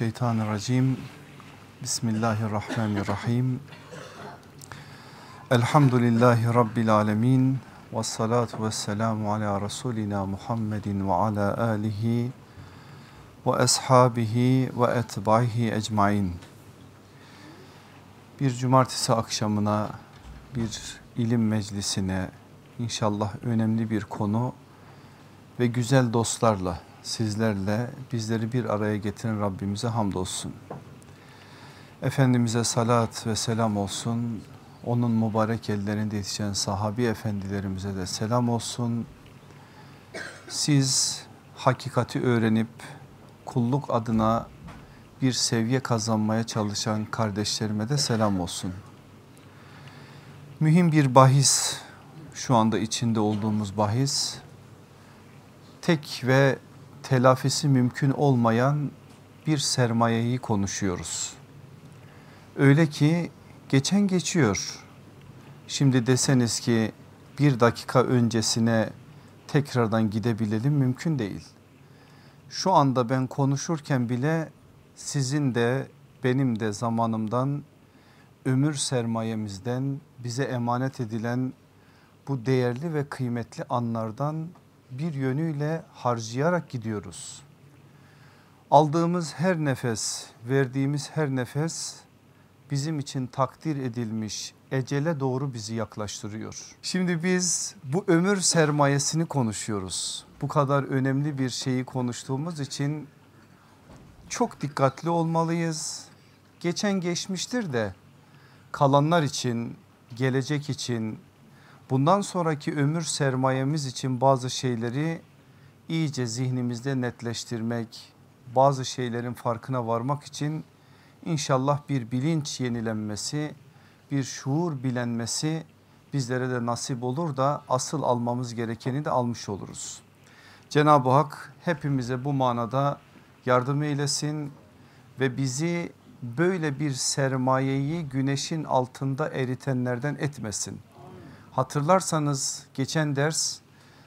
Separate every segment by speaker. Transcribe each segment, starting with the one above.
Speaker 1: Mineşşeytanirracim. Bismillahirrahmanirrahim. Elhamdülillahi rabbil alamin. Ves salatu vesselamu ala rasulina Muhammedin ve ala alihi ve ashabihi ve etbaihi ecmaîn. Bir cumartesi akşamına bir ilim meclisine inşallah önemli bir konu ve güzel dostlarla sizlerle bizleri bir araya getiren Rabbimize hamdolsun. Efendimiz'e salat ve selam olsun. Onun mübarek ellerinde yetişen sahabi efendilerimize de selam olsun. Siz hakikati öğrenip kulluk adına bir seviye kazanmaya çalışan kardeşlerime de selam olsun. Mühim bir bahis şu anda içinde olduğumuz bahis tek ve telafisi mümkün olmayan bir sermayeyi konuşuyoruz. Öyle ki geçen geçiyor. Şimdi deseniz ki bir dakika öncesine tekrardan gidebilelim mümkün değil. Şu anda ben konuşurken bile sizin de benim de zamanımdan ömür sermayemizden bize emanet edilen bu değerli ve kıymetli anlardan bir yönüyle harcayarak gidiyoruz. Aldığımız her nefes, verdiğimiz her nefes bizim için takdir edilmiş ecele doğru bizi yaklaştırıyor. Şimdi biz bu ömür sermayesini konuşuyoruz. Bu kadar önemli bir şeyi konuştuğumuz için çok dikkatli olmalıyız. Geçen geçmiştir de kalanlar için, gelecek için, bundan sonraki ömür sermayemiz için bazı şeyleri iyice zihnimizde netleştirmek, bazı şeylerin farkına varmak için inşallah bir bilinç yenilenmesi, bir şuur bilenmesi bizlere de nasip olur da asıl almamız gerekeni de almış oluruz. Cenab-ı Hak hepimize bu manada yardım eylesin ve bizi böyle bir sermayeyi güneşin altında eritenlerden etmesin. Hatırlarsanız geçen ders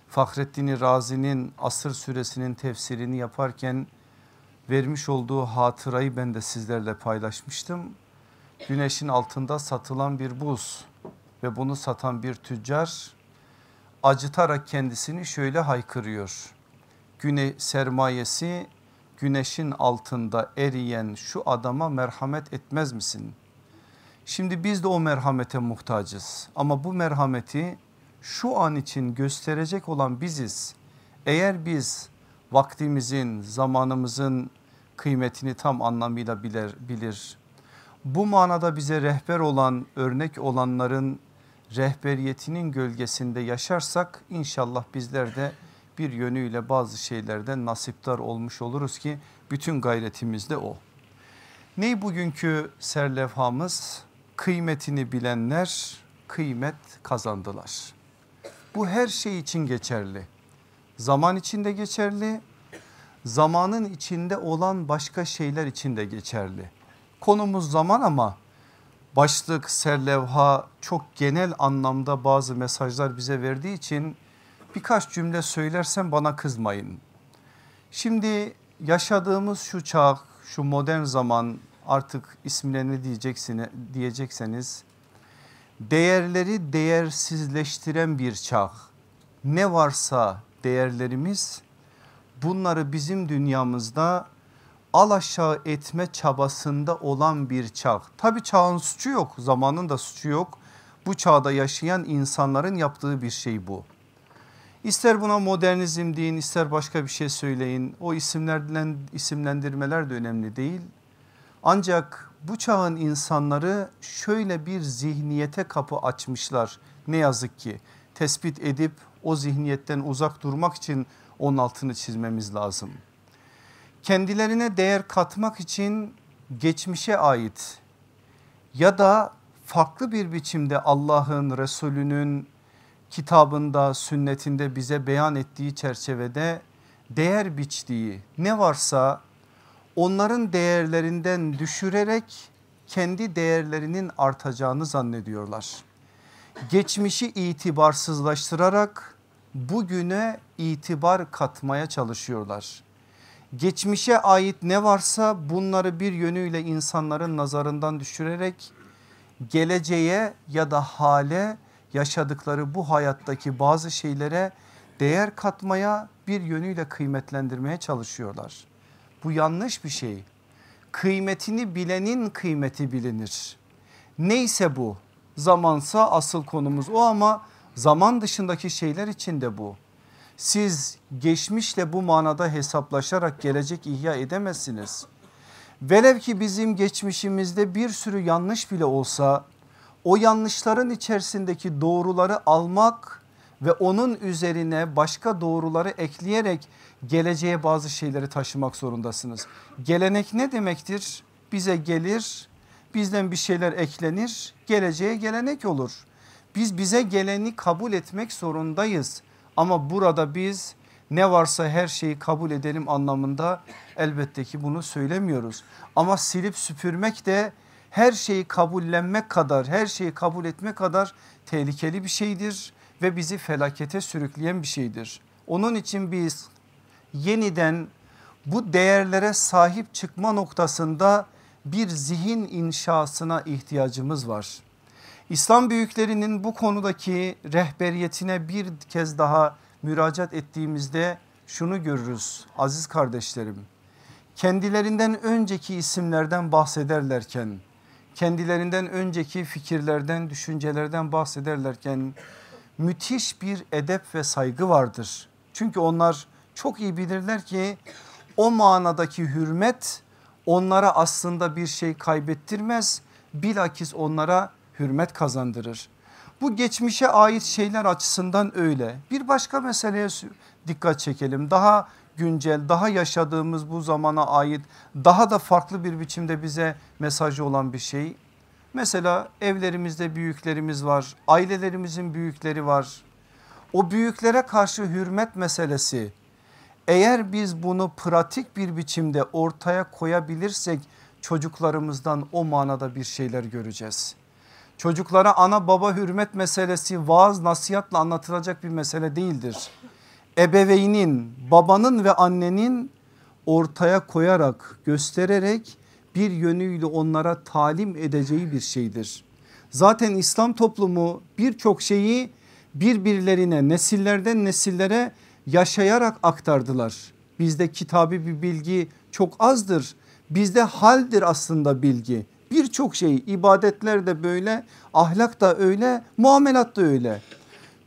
Speaker 1: Fahrettin Razi'nin Asır suresinin tefsirini yaparken vermiş olduğu hatırayı ben de sizlerle paylaşmıştım. Güneşin altında satılan bir buz ve bunu satan bir tüccar acıtarak kendisini şöyle haykırıyor. Güne sermayesi güneşin altında eriyen şu adama merhamet etmez misin? Şimdi biz de o merhamete muhtacız ama bu merhameti şu an için gösterecek olan biziz. Eğer biz vaktimizin, zamanımızın kıymetini tam anlamıyla bilir, bilir. Bu manada bize rehber olan, örnek olanların rehberiyetinin gölgesinde yaşarsak inşallah bizler de bir yönüyle bazı şeylerden nasiptar olmuş oluruz ki bütün gayretimiz de o. Ney bugünkü serlevhamız? Kıymetini bilenler kıymet kazandılar. Bu her şey için geçerli. Zaman içinde geçerli, zamanın içinde olan başka şeyler için de geçerli. Konumuz zaman ama başlık, serlevha çok genel anlamda bazı mesajlar bize verdiği için birkaç cümle söylersem bana kızmayın. Şimdi yaşadığımız şu çağ, şu modern zaman artık ismine ne diyeceksiniz, diyecekseniz değerleri değersizleştiren bir çağ. Ne varsa değerlerimiz bunları bizim dünyamızda alaşağı etme çabasında olan bir çağ. Tabi çağın suçu yok zamanın da suçu yok. Bu çağda yaşayan insanların yaptığı bir şey bu. İster buna modernizm deyin ister başka bir şey söyleyin o isimlerden isimlendirmeler de önemli değil. Ancak bu çağın insanları şöyle bir zihniyete kapı açmışlar ne yazık ki tespit edip o zihniyetten uzak durmak için onun altını çizmemiz lazım. Kendilerine değer katmak için geçmişe ait ya da farklı bir biçimde Allah'ın Resulünün kitabında sünnetinde bize beyan ettiği çerçevede değer biçtiği ne varsa onların değerlerinden düşürerek kendi değerlerinin artacağını zannediyorlar. Geçmişi itibarsızlaştırarak bugüne itibar katmaya çalışıyorlar. geçmişe ait ne varsa bunları bir yönüyle insanların nazarından düşürerek geleceğe ya da hale yaşadıkları bu hayattaki bazı şeylere değer katmaya bir yönüyle kıymetlendirmeye çalışıyorlar. Bu yanlış bir şey. Kıymetini bilenin kıymeti bilinir. Neyse bu zamansa asıl konumuz o ama zaman dışındaki şeyler için de bu. Siz geçmişle bu manada hesaplaşarak gelecek ihya edemezsiniz. Velev ki bizim geçmişimizde bir sürü yanlış bile olsa o yanlışların içerisindeki doğruları almak ve onun üzerine başka doğruları ekleyerek geleceğe bazı şeyleri taşımak zorundasınız. Gelenek ne demektir? Bize gelir, bizden bir şeyler eklenir, geleceğe gelenek olur. Biz bize geleni kabul etmek zorundayız. Ama burada biz ne varsa her şeyi kabul edelim anlamında elbette ki bunu söylemiyoruz. Ama silip süpürmek de her şeyi kabullenmek kadar her şeyi kabul etmek kadar tehlikeli bir şeydir ve bizi felakete sürükleyen bir şeydir. Onun için biz yeniden bu değerlere sahip çıkma noktasında bir zihin inşasına ihtiyacımız var. İslam büyüklerinin bu konudaki rehberiyetine bir kez daha müracaat ettiğimizde şunu görürüz aziz kardeşlerim. Kendilerinden önceki isimlerden bahsederlerken kendilerinden önceki fikirlerden düşüncelerden bahsederlerken müthiş bir edep ve saygı vardır. Çünkü onlar çok iyi bilirler ki o manadaki hürmet onlara aslında bir şey kaybettirmez bilakis onlara hürmet kazandırır. Bu geçmişe ait şeyler açısından öyle. Bir başka meseleye dikkat çekelim. Daha güncel, daha yaşadığımız bu zamana ait daha da farklı bir biçimde bize mesajı olan bir şey. Mesela evlerimizde büyüklerimiz var, ailelerimizin büyükleri var. O büyüklere karşı hürmet meselesi eğer biz bunu pratik bir biçimde ortaya koyabilirsek çocuklarımızdan o manada bir şeyler göreceğiz. Çocuklara ana baba hürmet meselesi vaaz nasihatla anlatılacak bir mesele değildir. Ebeveynin babanın ve annenin ortaya koyarak göstererek bir yönüyle onlara talim edeceği bir şeydir. Zaten İslam toplumu birçok şeyi birbirlerine nesillerden nesillere yaşayarak aktardılar. Bizde kitabi bir bilgi çok azdır. Bizde haldir aslında bilgi. Birçok şey ibadetler de böyle ahlak da öyle muamelat da öyle.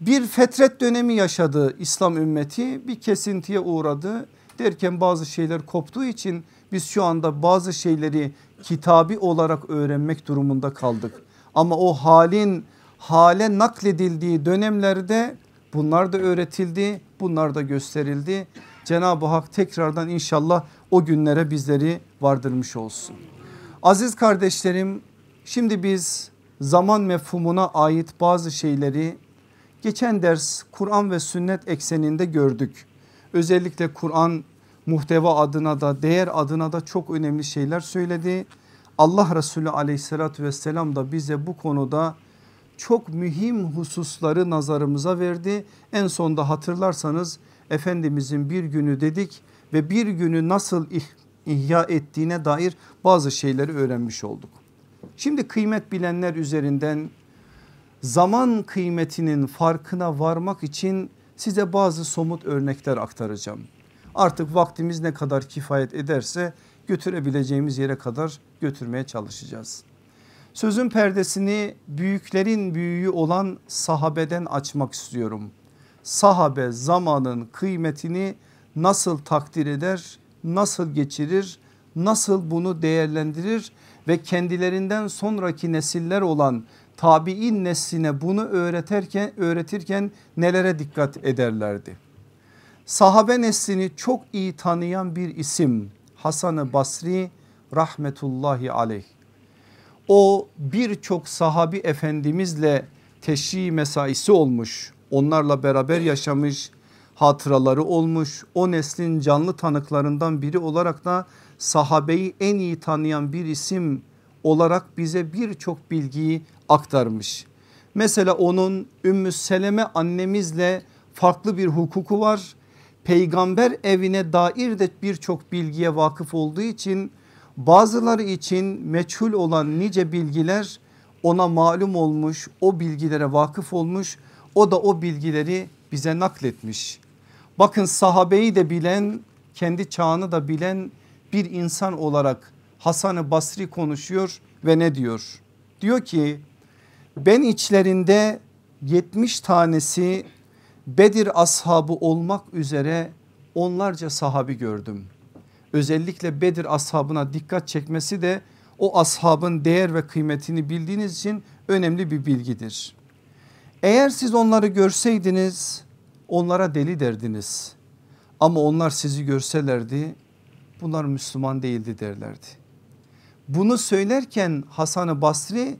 Speaker 1: Bir fetret dönemi yaşadı İslam ümmeti bir kesintiye uğradı derken bazı şeyler koptuğu için biz şu anda bazı şeyleri kitabi olarak öğrenmek durumunda kaldık. Ama o halin hale nakledildiği dönemlerde bunlar da öğretildi bunlar da gösterildi. Cenab-ı Hak tekrardan inşallah o günlere bizleri vardırmış olsun. Aziz kardeşlerim şimdi biz zaman mefhumuna ait bazı şeyleri geçen ders Kur'an ve sünnet ekseninde gördük. Özellikle Kur'an muhteva adına da değer adına da çok önemli şeyler söyledi. Allah Resulü aleyhissalatü vesselam da bize bu konuda çok mühim hususları nazarımıza verdi. En sonda hatırlarsanız Efendimizin bir günü dedik ve bir günü nasıl ihya ettiğine dair bazı şeyleri öğrenmiş olduk. Şimdi kıymet bilenler üzerinden zaman kıymetinin farkına varmak için size bazı somut örnekler aktaracağım. Artık vaktimiz ne kadar kifayet ederse götürebileceğimiz yere kadar götürmeye çalışacağız. Sözün perdesini büyüklerin büyüğü olan sahabeden açmak istiyorum. Sahabe zamanın kıymetini nasıl takdir eder, nasıl geçirir, nasıl bunu değerlendirir ve kendilerinden sonraki nesiller olan tabi'in nesline bunu öğretirken, öğretirken nelere dikkat ederlerdi? Sahabe neslini çok iyi tanıyan bir isim Hasan-ı Basri rahmetullahi aleyh. O birçok sahabi efendimizle teşri mesaisi olmuş. Onlarla beraber yaşamış hatıraları olmuş. O neslin canlı tanıklarından biri olarak da sahabeyi en iyi tanıyan bir isim olarak bize birçok bilgiyi aktarmış. Mesela onun Ümmü Seleme annemizle farklı bir hukuku var peygamber evine dair de birçok bilgiye vakıf olduğu için bazıları için meçhul olan nice bilgiler ona malum olmuş o bilgilere vakıf olmuş o da o bilgileri bize nakletmiş. Bakın sahabeyi de bilen kendi çağını da bilen bir insan olarak Hasan-ı Basri konuşuyor ve ne diyor? Diyor ki ben içlerinde 70 tanesi Bedir ashabı olmak üzere onlarca sahabi gördüm. Özellikle Bedir ashabına dikkat çekmesi de o ashabın değer ve kıymetini bildiğiniz için önemli bir bilgidir. Eğer siz onları görseydiniz onlara deli derdiniz. Ama onlar sizi görselerdi bunlar Müslüman değildi derlerdi. Bunu söylerken Hasan-ı Basri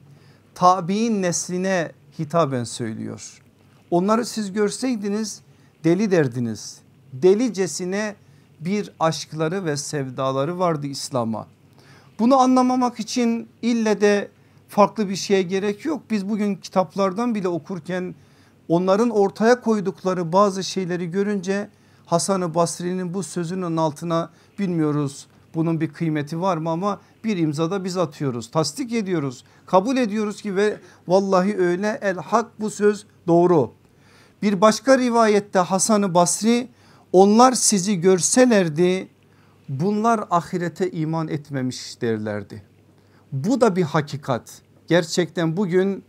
Speaker 1: tabi'in nesline hitaben söylüyor. Onları siz görseydiniz deli derdiniz. Delicesine bir aşkları ve sevdaları vardı İslam'a. Bunu anlamamak için ille de farklı bir şeye gerek yok. Biz bugün kitaplardan bile okurken onların ortaya koydukları bazı şeyleri görünce Hasan-ı Basri'nin bu sözünün altına bilmiyoruz bunun bir kıymeti var mı ama bir imzada biz atıyoruz tasdik ediyoruz kabul ediyoruz ki ve vallahi öyle el hak bu söz doğru. Bir başka rivayette Hasan-ı Basri onlar sizi görselerdi bunlar ahirete iman etmemiş derlerdi. Bu da bir hakikat. Gerçekten bugün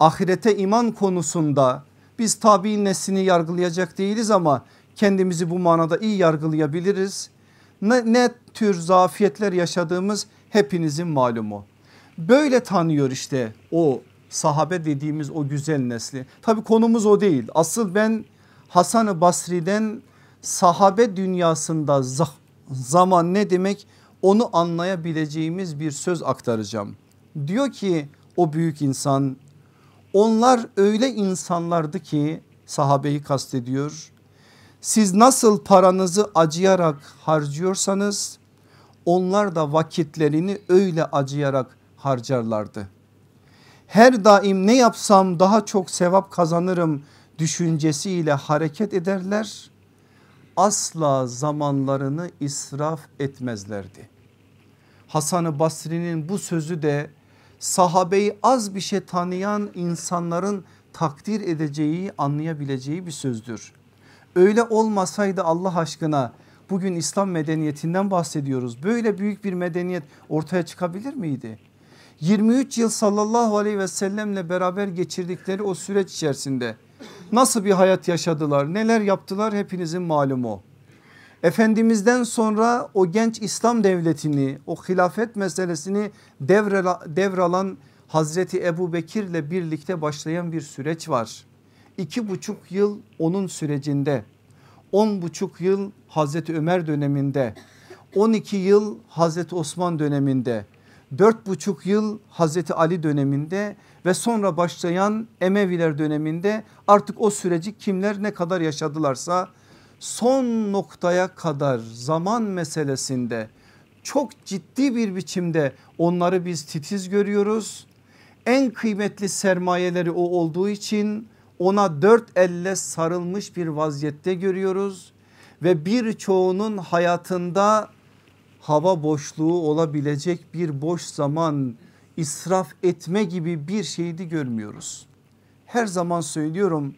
Speaker 1: ahirete iman konusunda biz tabi'in neslini yargılayacak değiliz ama kendimizi bu manada iyi yargılayabiliriz. Ne, ne tür zafiyetler yaşadığımız hepinizin malumu. Böyle tanıyor işte o sahabe dediğimiz o güzel nesli. Tabi konumuz o değil. Asıl ben Hasan-ı Basri'den sahabe dünyasında zaman ne demek onu anlayabileceğimiz bir söz aktaracağım. Diyor ki o büyük insan onlar öyle insanlardı ki sahabeyi kastediyor. Siz nasıl paranızı acıyarak harcıyorsanız onlar da vakitlerini öyle acıyarak harcarlardı. Her daim ne yapsam daha çok sevap kazanırım düşüncesiyle hareket ederler. Asla zamanlarını israf etmezlerdi. Hasan-ı Basri'nin bu sözü de sahabeyi az bir şey tanıyan insanların takdir edeceği anlayabileceği bir sözdür. Öyle olmasaydı Allah aşkına bugün İslam medeniyetinden bahsediyoruz. Böyle büyük bir medeniyet ortaya çıkabilir miydi? 23 yıl sallallahu aleyhi ve sellemle beraber geçirdikleri o süreç içerisinde nasıl bir hayat yaşadılar neler yaptılar hepinizin malumu. Efendimizden sonra o genç İslam devletini o hilafet meselesini devralan Hazreti Ebu Bekir ile birlikte başlayan bir süreç var. İki buçuk yıl onun sürecinde on buçuk yıl Hazreti Ömer döneminde 12 yıl Hazreti Osman döneminde dört buçuk yıl Hazreti Ali döneminde ve sonra başlayan Emeviler döneminde artık o süreci kimler ne kadar yaşadılarsa son noktaya kadar zaman meselesinde çok ciddi bir biçimde onları biz titiz görüyoruz. En kıymetli sermayeleri o olduğu için ona dört elle sarılmış bir vaziyette görüyoruz ve birçoğunun hayatında hava boşluğu olabilecek bir boş zaman israf etme gibi bir şeydi görmüyoruz. Her zaman söylüyorum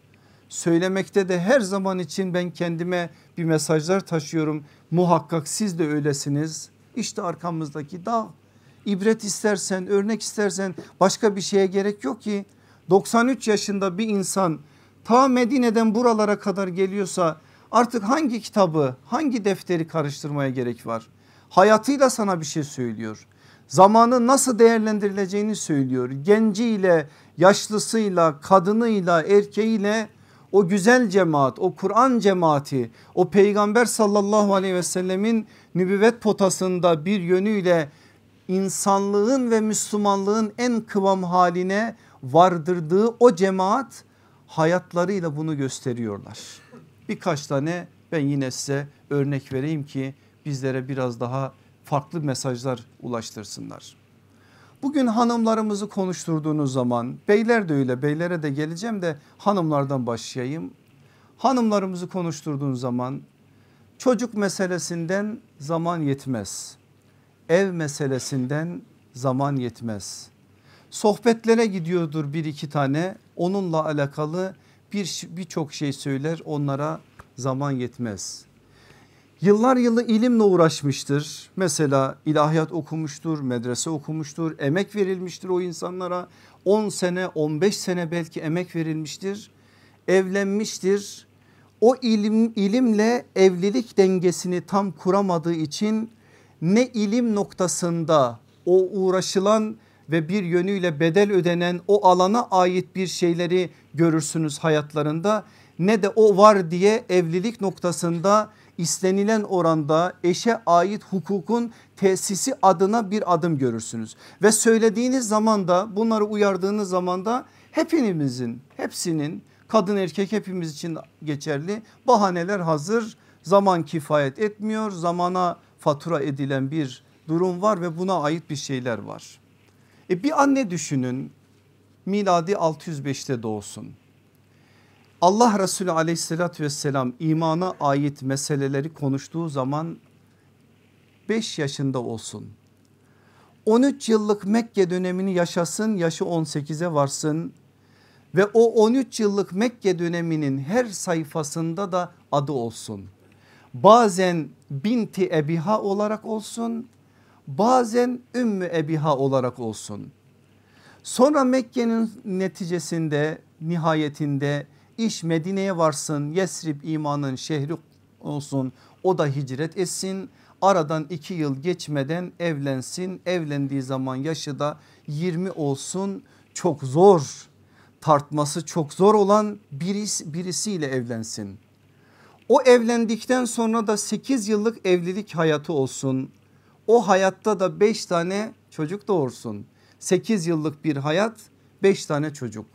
Speaker 1: söylemekte de her zaman için ben kendime bir mesajlar taşıyorum. Muhakkak siz de öylesiniz. İşte arkamızdaki dağ. İbret istersen örnek istersen başka bir şeye gerek yok ki. 93 yaşında bir insan ta Medine'den buralara kadar geliyorsa artık hangi kitabı hangi defteri karıştırmaya gerek var? Hayatıyla sana bir şey söylüyor. Zamanı nasıl değerlendirileceğini söylüyor. Genciyle, yaşlısıyla, kadınıyla, erkeğiyle o güzel cemaat, o Kur'an cemaati, o peygamber sallallahu aleyhi ve sellemin nübüvvet potasında bir yönüyle insanlığın ve Müslümanlığın en kıvam haline vardırdığı o cemaat hayatlarıyla bunu gösteriyorlar. Birkaç tane ben yine size örnek vereyim ki bizlere biraz daha farklı mesajlar ulaştırsınlar. Bugün hanımlarımızı konuşturduğunuz zaman beyler de öyle beylere de geleceğim de hanımlardan başlayayım. Hanımlarımızı konuşturduğun zaman Çocuk meselesinden zaman yetmez. Ev meselesinden zaman yetmez. Sohbetlere gidiyordur bir iki tane onunla alakalı bir birçok şey söyler onlara zaman yetmez. Yıllar yılı ilimle uğraşmıştır. Mesela ilahiyat okumuştur, medrese okumuştur, emek verilmiştir o insanlara. 10 sene 15 sene belki emek verilmiştir. Evlenmiştir. O ilim, ilimle evlilik dengesini tam kuramadığı için ne ilim noktasında o uğraşılan ve bir yönüyle bedel ödenen o alana ait bir şeyleri görürsünüz hayatlarında ne de o var diye evlilik noktasında istenilen oranda eşe ait hukukun tesisi adına bir adım görürsünüz. Ve söylediğiniz zaman da bunları uyardığınız zaman da hepinimizin hepsinin kadın erkek hepimiz için geçerli bahaneler hazır zaman kifayet etmiyor zamana fatura edilen bir durum var ve buna ait bir şeyler var. E bir anne düşünün miladi 605'te doğsun. Allah Resulü aleyhissalatü vesselam imana ait meseleleri konuştuğu zaman 5 yaşında olsun. 13 yıllık Mekke dönemini yaşasın yaşı 18'e varsın ve o 13 yıllık Mekke döneminin her sayfasında da adı olsun. Bazen binti Ebiha olarak olsun bazen Ümmü Ebiha olarak olsun. Sonra Mekke'nin neticesinde nihayetinde iş Medine'ye varsın Yesrib imanın şehri olsun o da hicret etsin. Aradan iki yıl geçmeden evlensin evlendiği zaman yaşı da 20 olsun çok zor tartması çok zor olan birisi, birisiyle evlensin. O evlendikten sonra da 8 yıllık evlilik hayatı olsun o hayatta da 5 tane çocuk doğursun. 8 yıllık bir hayat 5 tane çocuk.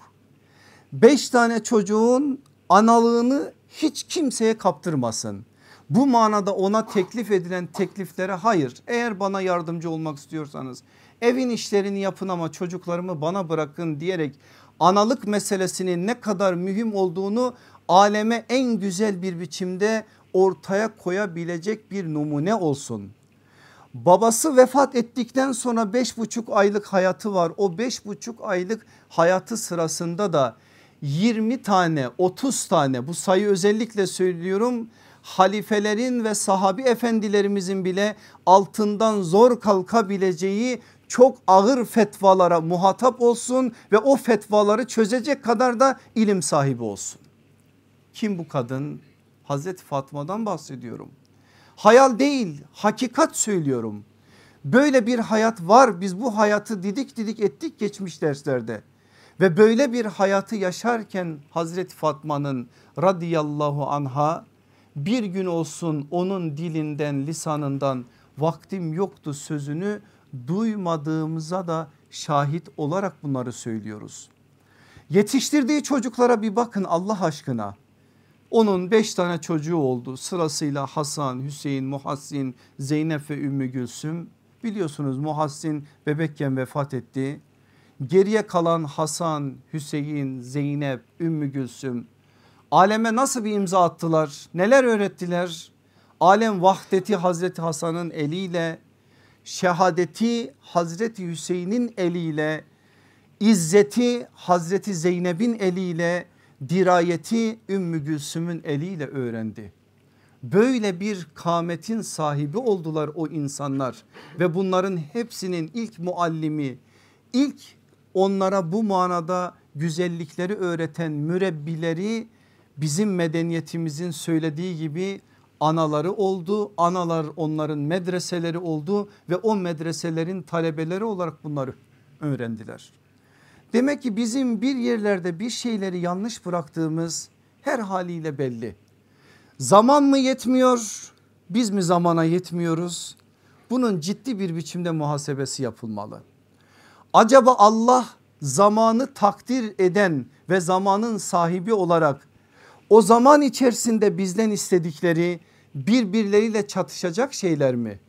Speaker 1: 5 tane çocuğun analığını hiç kimseye kaptırmasın. Bu manada ona teklif edilen tekliflere hayır eğer bana yardımcı olmak istiyorsanız evin işlerini yapın ama çocuklarımı bana bırakın diyerek analık meselesinin ne kadar mühim olduğunu aleme en güzel bir biçimde ortaya koyabilecek bir numune olsun. Babası vefat ettikten sonra beş buçuk aylık hayatı var. O beş buçuk aylık hayatı sırasında da 20 tane 30 tane bu sayı özellikle söylüyorum halifelerin ve sahabi efendilerimizin bile altından zor kalkabileceği çok ağır fetvalara muhatap olsun ve o fetvaları çözecek kadar da ilim sahibi olsun. Kim bu kadın? Hazreti Fatma'dan bahsediyorum. Hayal değil hakikat söylüyorum. Böyle bir hayat var biz bu hayatı didik didik ettik geçmiş derslerde. Ve böyle bir hayatı yaşarken Hazreti Fatma'nın radıyallahu anha bir gün olsun onun dilinden lisanından vaktim yoktu sözünü duymadığımıza da şahit olarak bunları söylüyoruz. Yetiştirdiği çocuklara bir bakın Allah aşkına. Onun beş tane çocuğu oldu sırasıyla Hasan, Hüseyin, Muhassin, Zeynep ve Ümmü Gülsüm. Biliyorsunuz Muhassin bebekken vefat etti. Geriye kalan Hasan, Hüseyin, Zeynep, Ümmü Gülsüm aleme nasıl bir imza attılar? Neler öğrettiler? Alem vahdeti Hazreti Hasan'ın eliyle, şehadeti Hazreti Hüseyin'in eliyle, izzeti Hazreti Zeynep'in eliyle, dirayeti Ümmü Gülsüm'ün eliyle öğrendi. Böyle bir kametin sahibi oldular o insanlar ve bunların hepsinin ilk muallimi, ilk onlara bu manada güzellikleri öğreten mürebbileri bizim medeniyetimizin söylediği gibi anaları oldu. Analar onların medreseleri oldu ve o medreselerin talebeleri olarak bunları öğrendiler. Demek ki bizim bir yerlerde bir şeyleri yanlış bıraktığımız her haliyle belli. Zaman mı yetmiyor biz mi zamana yetmiyoruz? Bunun ciddi bir biçimde muhasebesi yapılmalı. Acaba Allah zamanı takdir eden ve zamanın sahibi olarak o zaman içerisinde bizden istedikleri birbirleriyle çatışacak şeyler mi?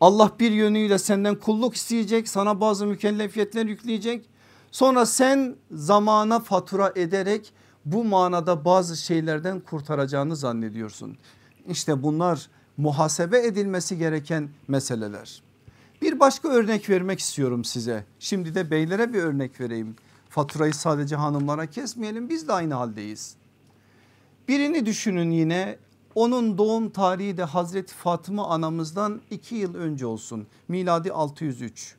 Speaker 1: Allah bir yönüyle senden kulluk isteyecek sana bazı mükellefiyetler yükleyecek Sonra sen zamana fatura ederek bu manada bazı şeylerden kurtaracağını zannediyorsun. İşte bunlar muhasebe edilmesi gereken meseleler. Bir başka örnek vermek istiyorum size. Şimdi de beylere bir örnek vereyim. Faturayı sadece hanımlara kesmeyelim biz de aynı haldeyiz. Birini düşünün yine onun doğum tarihi de Hazreti Fatıma anamızdan iki yıl önce olsun. Miladi 603.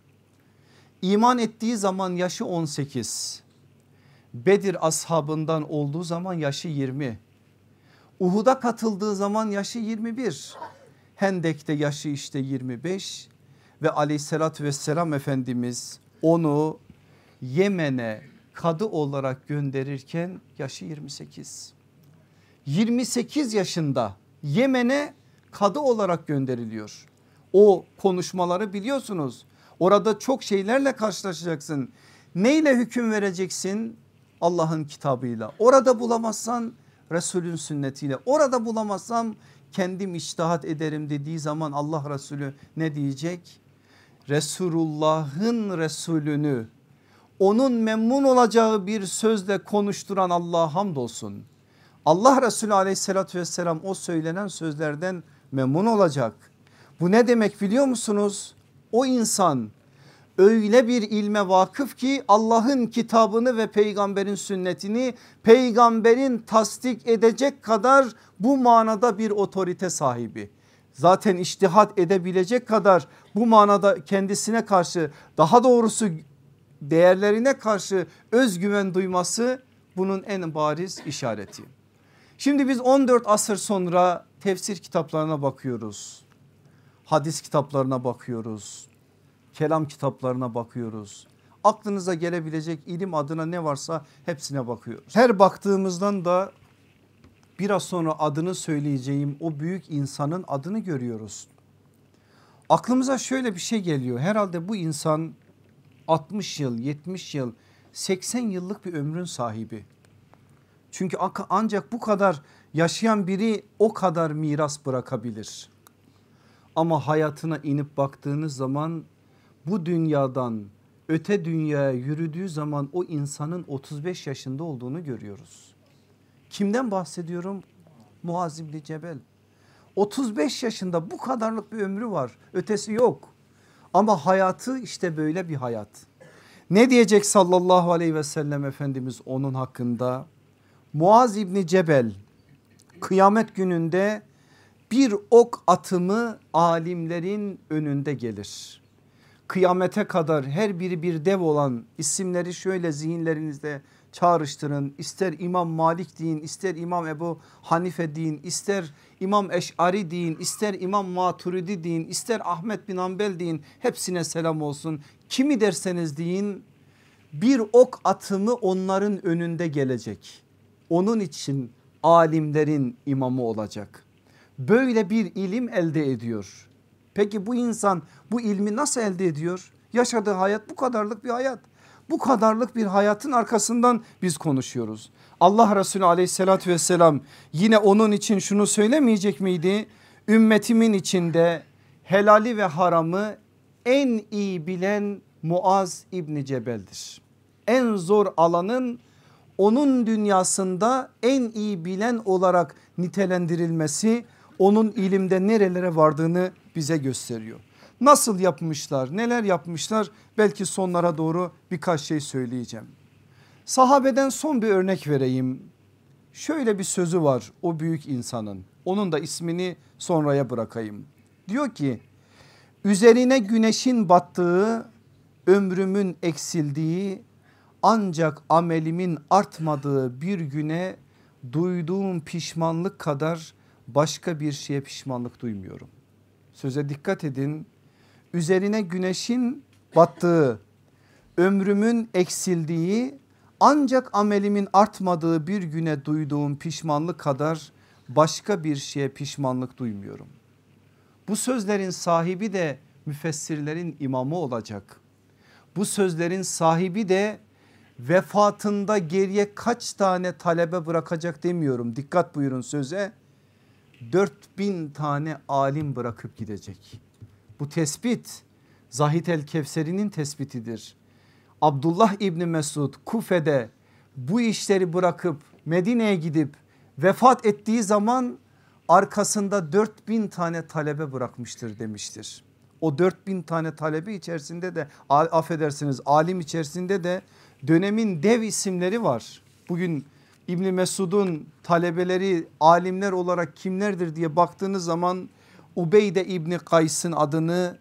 Speaker 1: İman ettiği zaman yaşı 18. Bedir ashabından olduğu zaman yaşı 20. Uhud'a katıldığı zaman yaşı 21. Hendek'te yaşı işte 25 ve aleyhissalatü vesselam Efendimiz onu Yemen'e kadı olarak gönderirken yaşı 28. 28 yaşında Yemen'e kadı olarak gönderiliyor. O konuşmaları biliyorsunuz. Orada çok şeylerle karşılaşacaksın. Neyle hüküm vereceksin? Allah'ın kitabıyla. Orada bulamazsan Resulün sünnetiyle. Orada bulamazsam kendim iştihat ederim dediği zaman Allah Resulü ne diyecek? Resulullah'ın Resulünü onun memnun olacağı bir sözle konuşturan Allah'a hamdolsun. Allah Resulü aleyhissalatü vesselam o söylenen sözlerden memnun olacak. Bu ne demek biliyor musunuz? O insan öyle bir ilme vakıf ki Allah'ın kitabını ve peygamberin sünnetini peygamberin tasdik edecek kadar bu manada bir otorite sahibi. Zaten iştihat edebilecek kadar bu manada kendisine karşı daha doğrusu değerlerine karşı özgüven duyması bunun en bariz işareti. Şimdi biz 14 asır sonra tefsir kitaplarına bakıyoruz. Hadis kitaplarına bakıyoruz. Kelam kitaplarına bakıyoruz. Aklınıza gelebilecek ilim adına ne varsa hepsine bakıyoruz. Her baktığımızdan da biraz sonra adını söyleyeceğim o büyük insanın adını görüyoruz. Aklımıza şöyle bir şey geliyor. Herhalde bu insan 60 yıl, 70 yıl, 80 yıllık bir ömrün sahibi. Çünkü ancak bu kadar yaşayan biri o kadar miras bırakabilir. Ama hayatına inip baktığınız zaman bu dünyadan öte dünyaya yürüdüğü zaman o insanın 35 yaşında olduğunu görüyoruz. Kimden bahsediyorum? Muaz İbni Cebel. 35 yaşında bu kadarlık bir ömrü var ötesi yok. Ama hayatı işte böyle bir hayat. Ne diyecek sallallahu aleyhi ve sellem Efendimiz onun hakkında? Muaz İbni Cebel kıyamet gününde bir ok atımı alimlerin önünde gelir. Kıyamete kadar her biri bir dev olan isimleri şöyle zihinlerinizde çağrıştırın. İster İmam Malik deyin ister İmam Ebu Hanife deyin ister İmam Eş'ari deyin ister İmam Maturidi deyin ister Ahmet bin Ambel deyin hepsine selam olsun. Kimi derseniz deyin bir ok atımı onların önünde gelecek. Onun için alimlerin imamı olacak. Böyle bir ilim elde ediyor. Peki bu insan bu ilmi nasıl elde ediyor? Yaşadığı hayat bu kadarlık bir hayat. Bu kadarlık bir hayatın arkasından biz konuşuyoruz. Allah Resulü aleyhissalatü vesselam yine onun için şunu söylemeyecek miydi? Ümmetimin içinde helali ve haramı en iyi bilen Muaz İbni Cebel'dir. En zor alanın onun dünyasında en iyi bilen olarak nitelendirilmesi onun ilimde nerelere vardığını bize gösteriyor. Nasıl yapmışlar neler yapmışlar belki sonlara doğru birkaç şey söyleyeceğim. Sahabeden son bir örnek vereyim. Şöyle bir sözü var o büyük insanın onun da ismini sonraya bırakayım. Diyor ki üzerine güneşin battığı ömrümün eksildiği ancak amelimin artmadığı bir güne duyduğum pişmanlık kadar başka bir şeye pişmanlık duymuyorum. Söze dikkat edin üzerine güneşin battığı ömrümün eksildiği ancak amelimin artmadığı bir güne duyduğum pişmanlık kadar başka bir şeye pişmanlık duymuyorum. Bu sözlerin sahibi de müfessirlerin imamı olacak. Bu sözlerin sahibi de vefatında geriye kaç tane talebe bırakacak demiyorum. Dikkat buyurun söze. 4000 tane alim bırakıp gidecek. Bu tespit Zahid el Kevseri'nin tespitidir. Abdullah İbni Mesud Kufe'de bu işleri bırakıp Medine'ye gidip vefat ettiği zaman arkasında 4000 tane talebe bırakmıştır demiştir. O 4000 tane talebe içerisinde de affedersiniz alim içerisinde de dönemin dev isimleri var. Bugün İbni Mesud'un talebeleri alimler olarak kimlerdir diye baktığınız zaman Ubeyde İbni Kays'ın adını,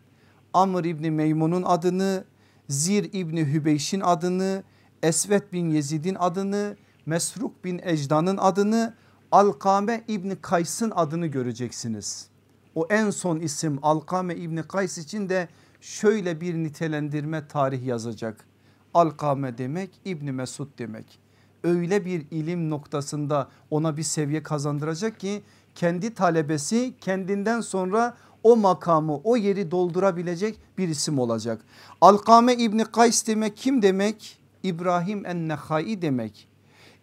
Speaker 1: Amr İbni Meymun'un adını, Zir İbni Hübeyş'in adını, Esvet bin Yezid'in adını, Mesruk bin Ecdan'ın adını, Alkame İbni Kays'ın adını göreceksiniz. O en son isim Alkame İbni Kays için de şöyle bir nitelendirme tarih yazacak. Alkame demek İbni Mesud demek. Öyle bir ilim noktasında ona bir seviye kazandıracak ki kendi talebesi kendinden sonra o makamı o yeri doldurabilecek bir isim olacak. Alkame İbni Kays demek kim demek? İbrahim en-Nehai demek.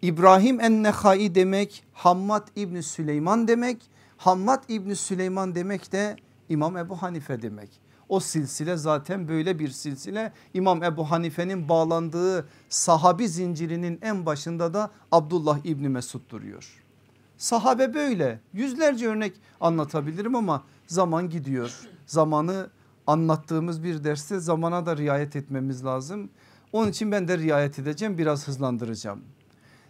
Speaker 1: İbrahim en-Nehai demek Hammad İbni Süleyman demek. Hammad İbni Süleyman demek de İmam Ebu Hanife demek. O silsile zaten böyle bir silsile İmam Ebu Hanife'nin bağlandığı sahabi zincirinin en başında da Abdullah İbni Mesud duruyor. Sahabe böyle yüzlerce örnek anlatabilirim ama zaman gidiyor. Zamanı anlattığımız bir derste zamana da riayet etmemiz lazım. Onun için ben de riayet edeceğim biraz hızlandıracağım.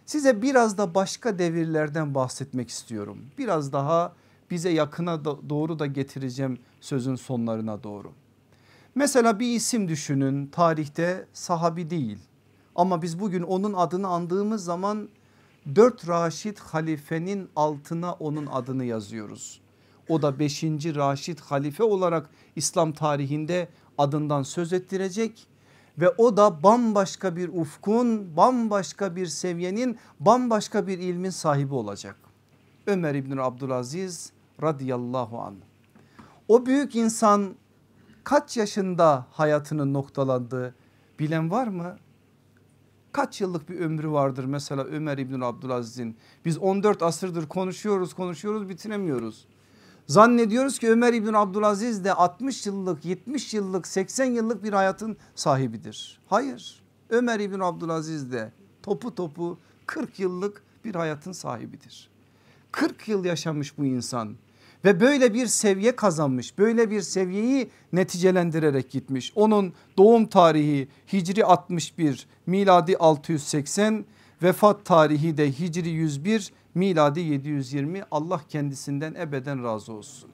Speaker 1: Size biraz da başka devirlerden bahsetmek istiyorum. Biraz daha bize yakına doğru da getireceğim sözün sonlarına doğru. Mesela bir isim düşünün tarihte sahabi değil ama biz bugün onun adını andığımız zaman dört Raşid halifenin altına onun adını yazıyoruz. O da beşinci Raşid halife olarak İslam tarihinde adından söz ettirecek ve o da bambaşka bir ufkun bambaşka bir seviyenin bambaşka bir ilmin sahibi olacak. Ömer İbni Abdülaziz radıyallahu anh. O büyük insan kaç yaşında hayatının noktalandığı bilen var mı? Kaç yıllık bir ömrü vardır mesela Ömer İbni Abdülaziz'in? Biz 14 asırdır konuşuyoruz konuşuyoruz bitiremiyoruz. Zannediyoruz ki Ömer İbni Abdülaziz de 60 yıllık 70 yıllık 80 yıllık bir hayatın sahibidir. Hayır Ömer İbni Abdülaziz de topu topu 40 yıllık bir hayatın sahibidir. 40 yıl yaşamış bu insan ve böyle bir seviye kazanmış böyle bir seviyeyi neticelendirerek gitmiş. Onun doğum tarihi Hicri 61 miladi 680 vefat tarihi de Hicri 101 miladi 720 Allah kendisinden ebeden razı olsun.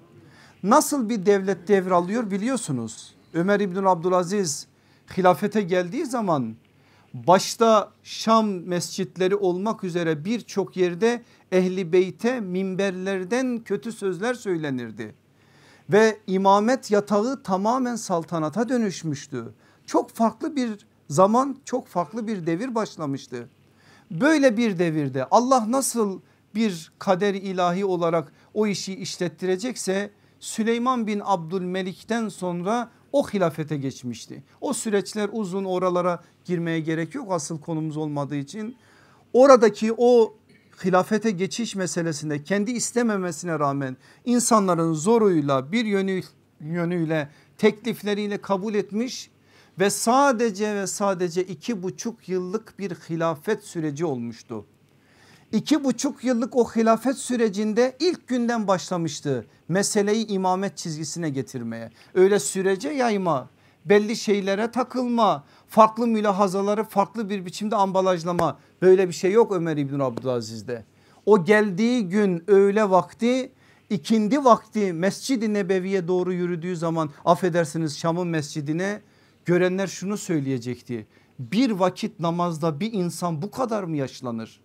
Speaker 1: Nasıl bir devlet devralıyor biliyorsunuz Ömer İbn Abdülaziz hilafete geldiği zaman başta Şam mescitleri olmak üzere birçok yerde ehli beyte minberlerden kötü sözler söylenirdi. Ve imamet yatağı tamamen saltanata dönüşmüştü. Çok farklı bir zaman çok farklı bir devir başlamıştı. Böyle bir devirde Allah nasıl bir kader ilahi olarak o işi işlettirecekse Süleyman bin Abdülmelik'ten sonra o hilafete geçmişti. O süreçler uzun oralara girmeye gerek yok asıl konumuz olmadığı için. Oradaki o hilafete geçiş meselesinde kendi istememesine rağmen insanların zoruyla bir yönü, yönüyle teklifleriyle kabul etmiş ve sadece ve sadece iki buçuk yıllık bir hilafet süreci olmuştu. İki buçuk yıllık o hilafet sürecinde ilk günden başlamıştı meseleyi imamet çizgisine getirmeye. Öyle sürece yayma belli şeylere takılma farklı mülahazaları farklı bir biçimde ambalajlama böyle bir şey yok Ömer İbn Abdülaziz'de. O geldiği gün öğle vakti ikindi vakti Mescid-i Nebevi'ye doğru yürüdüğü zaman affedersiniz Şam'ın mescidine görenler şunu söyleyecekti. Bir vakit namazda bir insan bu kadar mı yaşlanır?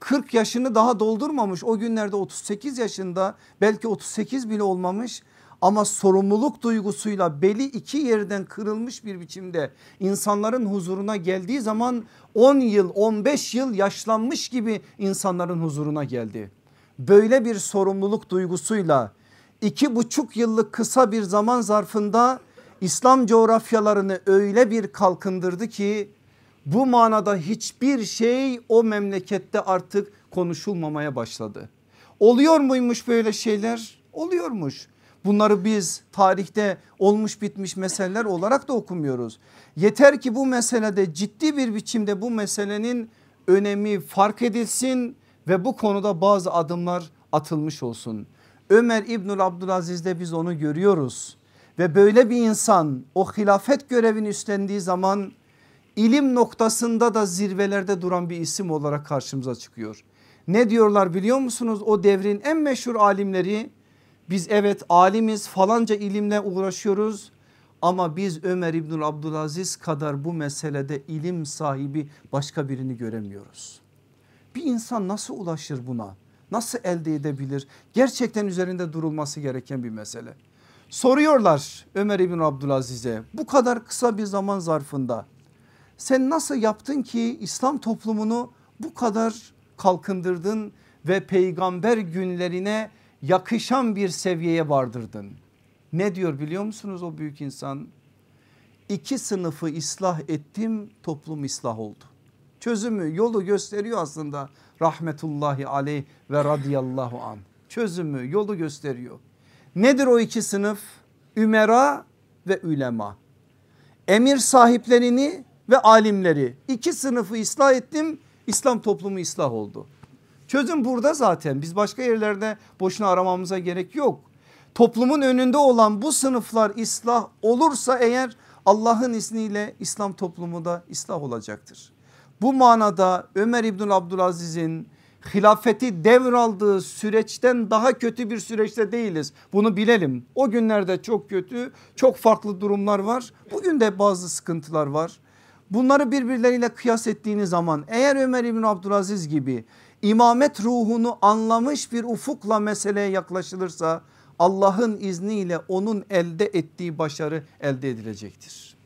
Speaker 1: 40 yaşını daha doldurmamış o günlerde 38 yaşında belki 38 bile olmamış ama sorumluluk duygusuyla beli iki yerden kırılmış bir biçimde insanların huzuruna geldiği zaman 10 yıl 15 yıl yaşlanmış gibi insanların huzuruna geldi. Böyle bir sorumluluk duygusuyla iki buçuk yıllık kısa bir zaman zarfında İslam coğrafyalarını öyle bir kalkındırdı ki bu manada hiçbir şey o memlekette artık konuşulmamaya başladı. Oluyor muymuş böyle şeyler? Oluyormuş. Bunları biz tarihte olmuş bitmiş meseleler olarak da okumuyoruz. Yeter ki bu meselede ciddi bir biçimde bu meselenin önemi fark edilsin ve bu konuda bazı adımlar atılmış olsun. Ömer İbnül Abdülaziz'de biz onu görüyoruz. Ve böyle bir insan o hilafet görevini üstlendiği zaman ilim noktasında da zirvelerde duran bir isim olarak karşımıza çıkıyor. Ne diyorlar biliyor musunuz? O devrin en meşhur alimleri biz evet alimiz falanca ilimle uğraşıyoruz ama biz Ömer İbnül Abdülaziz kadar bu meselede ilim sahibi başka birini göremiyoruz. Bir insan nasıl ulaşır buna? Nasıl elde edebilir? Gerçekten üzerinde durulması gereken bir mesele. Soruyorlar Ömer İbn Abdülaziz'e bu kadar kısa bir zaman zarfında sen nasıl yaptın ki İslam toplumunu bu kadar kalkındırdın ve peygamber günlerine yakışan bir seviyeye vardırdın. Ne diyor biliyor musunuz o büyük insan? İki sınıfı ıslah ettim toplum ıslah oldu. Çözümü yolu gösteriyor aslında rahmetullahi aleyh ve radıyallahu an. Çözümü yolu gösteriyor. Nedir o iki sınıf? Ümera ve ülema. Emir sahiplerini ve alimleri iki sınıfı ıslah ettim İslam toplumu ıslah oldu. Çözüm burada zaten biz başka yerlerde boşuna aramamıza gerek yok. Toplumun önünde olan bu sınıflar ıslah olursa eğer Allah'ın izniyle İslam toplumu da ıslah olacaktır. Bu manada Ömer İbnül Abdülaziz'in hilafeti devraldığı süreçten daha kötü bir süreçte değiliz. Bunu bilelim. O günlerde çok kötü çok farklı durumlar var. Bugün de bazı sıkıntılar var. Bunları birbirleriyle kıyas ettiğiniz zaman eğer Ömer İbn Abdülaziz gibi imamet ruhunu anlamış bir ufukla meseleye yaklaşılırsa Allah'ın izniyle onun elde ettiği başarı elde edilecektir.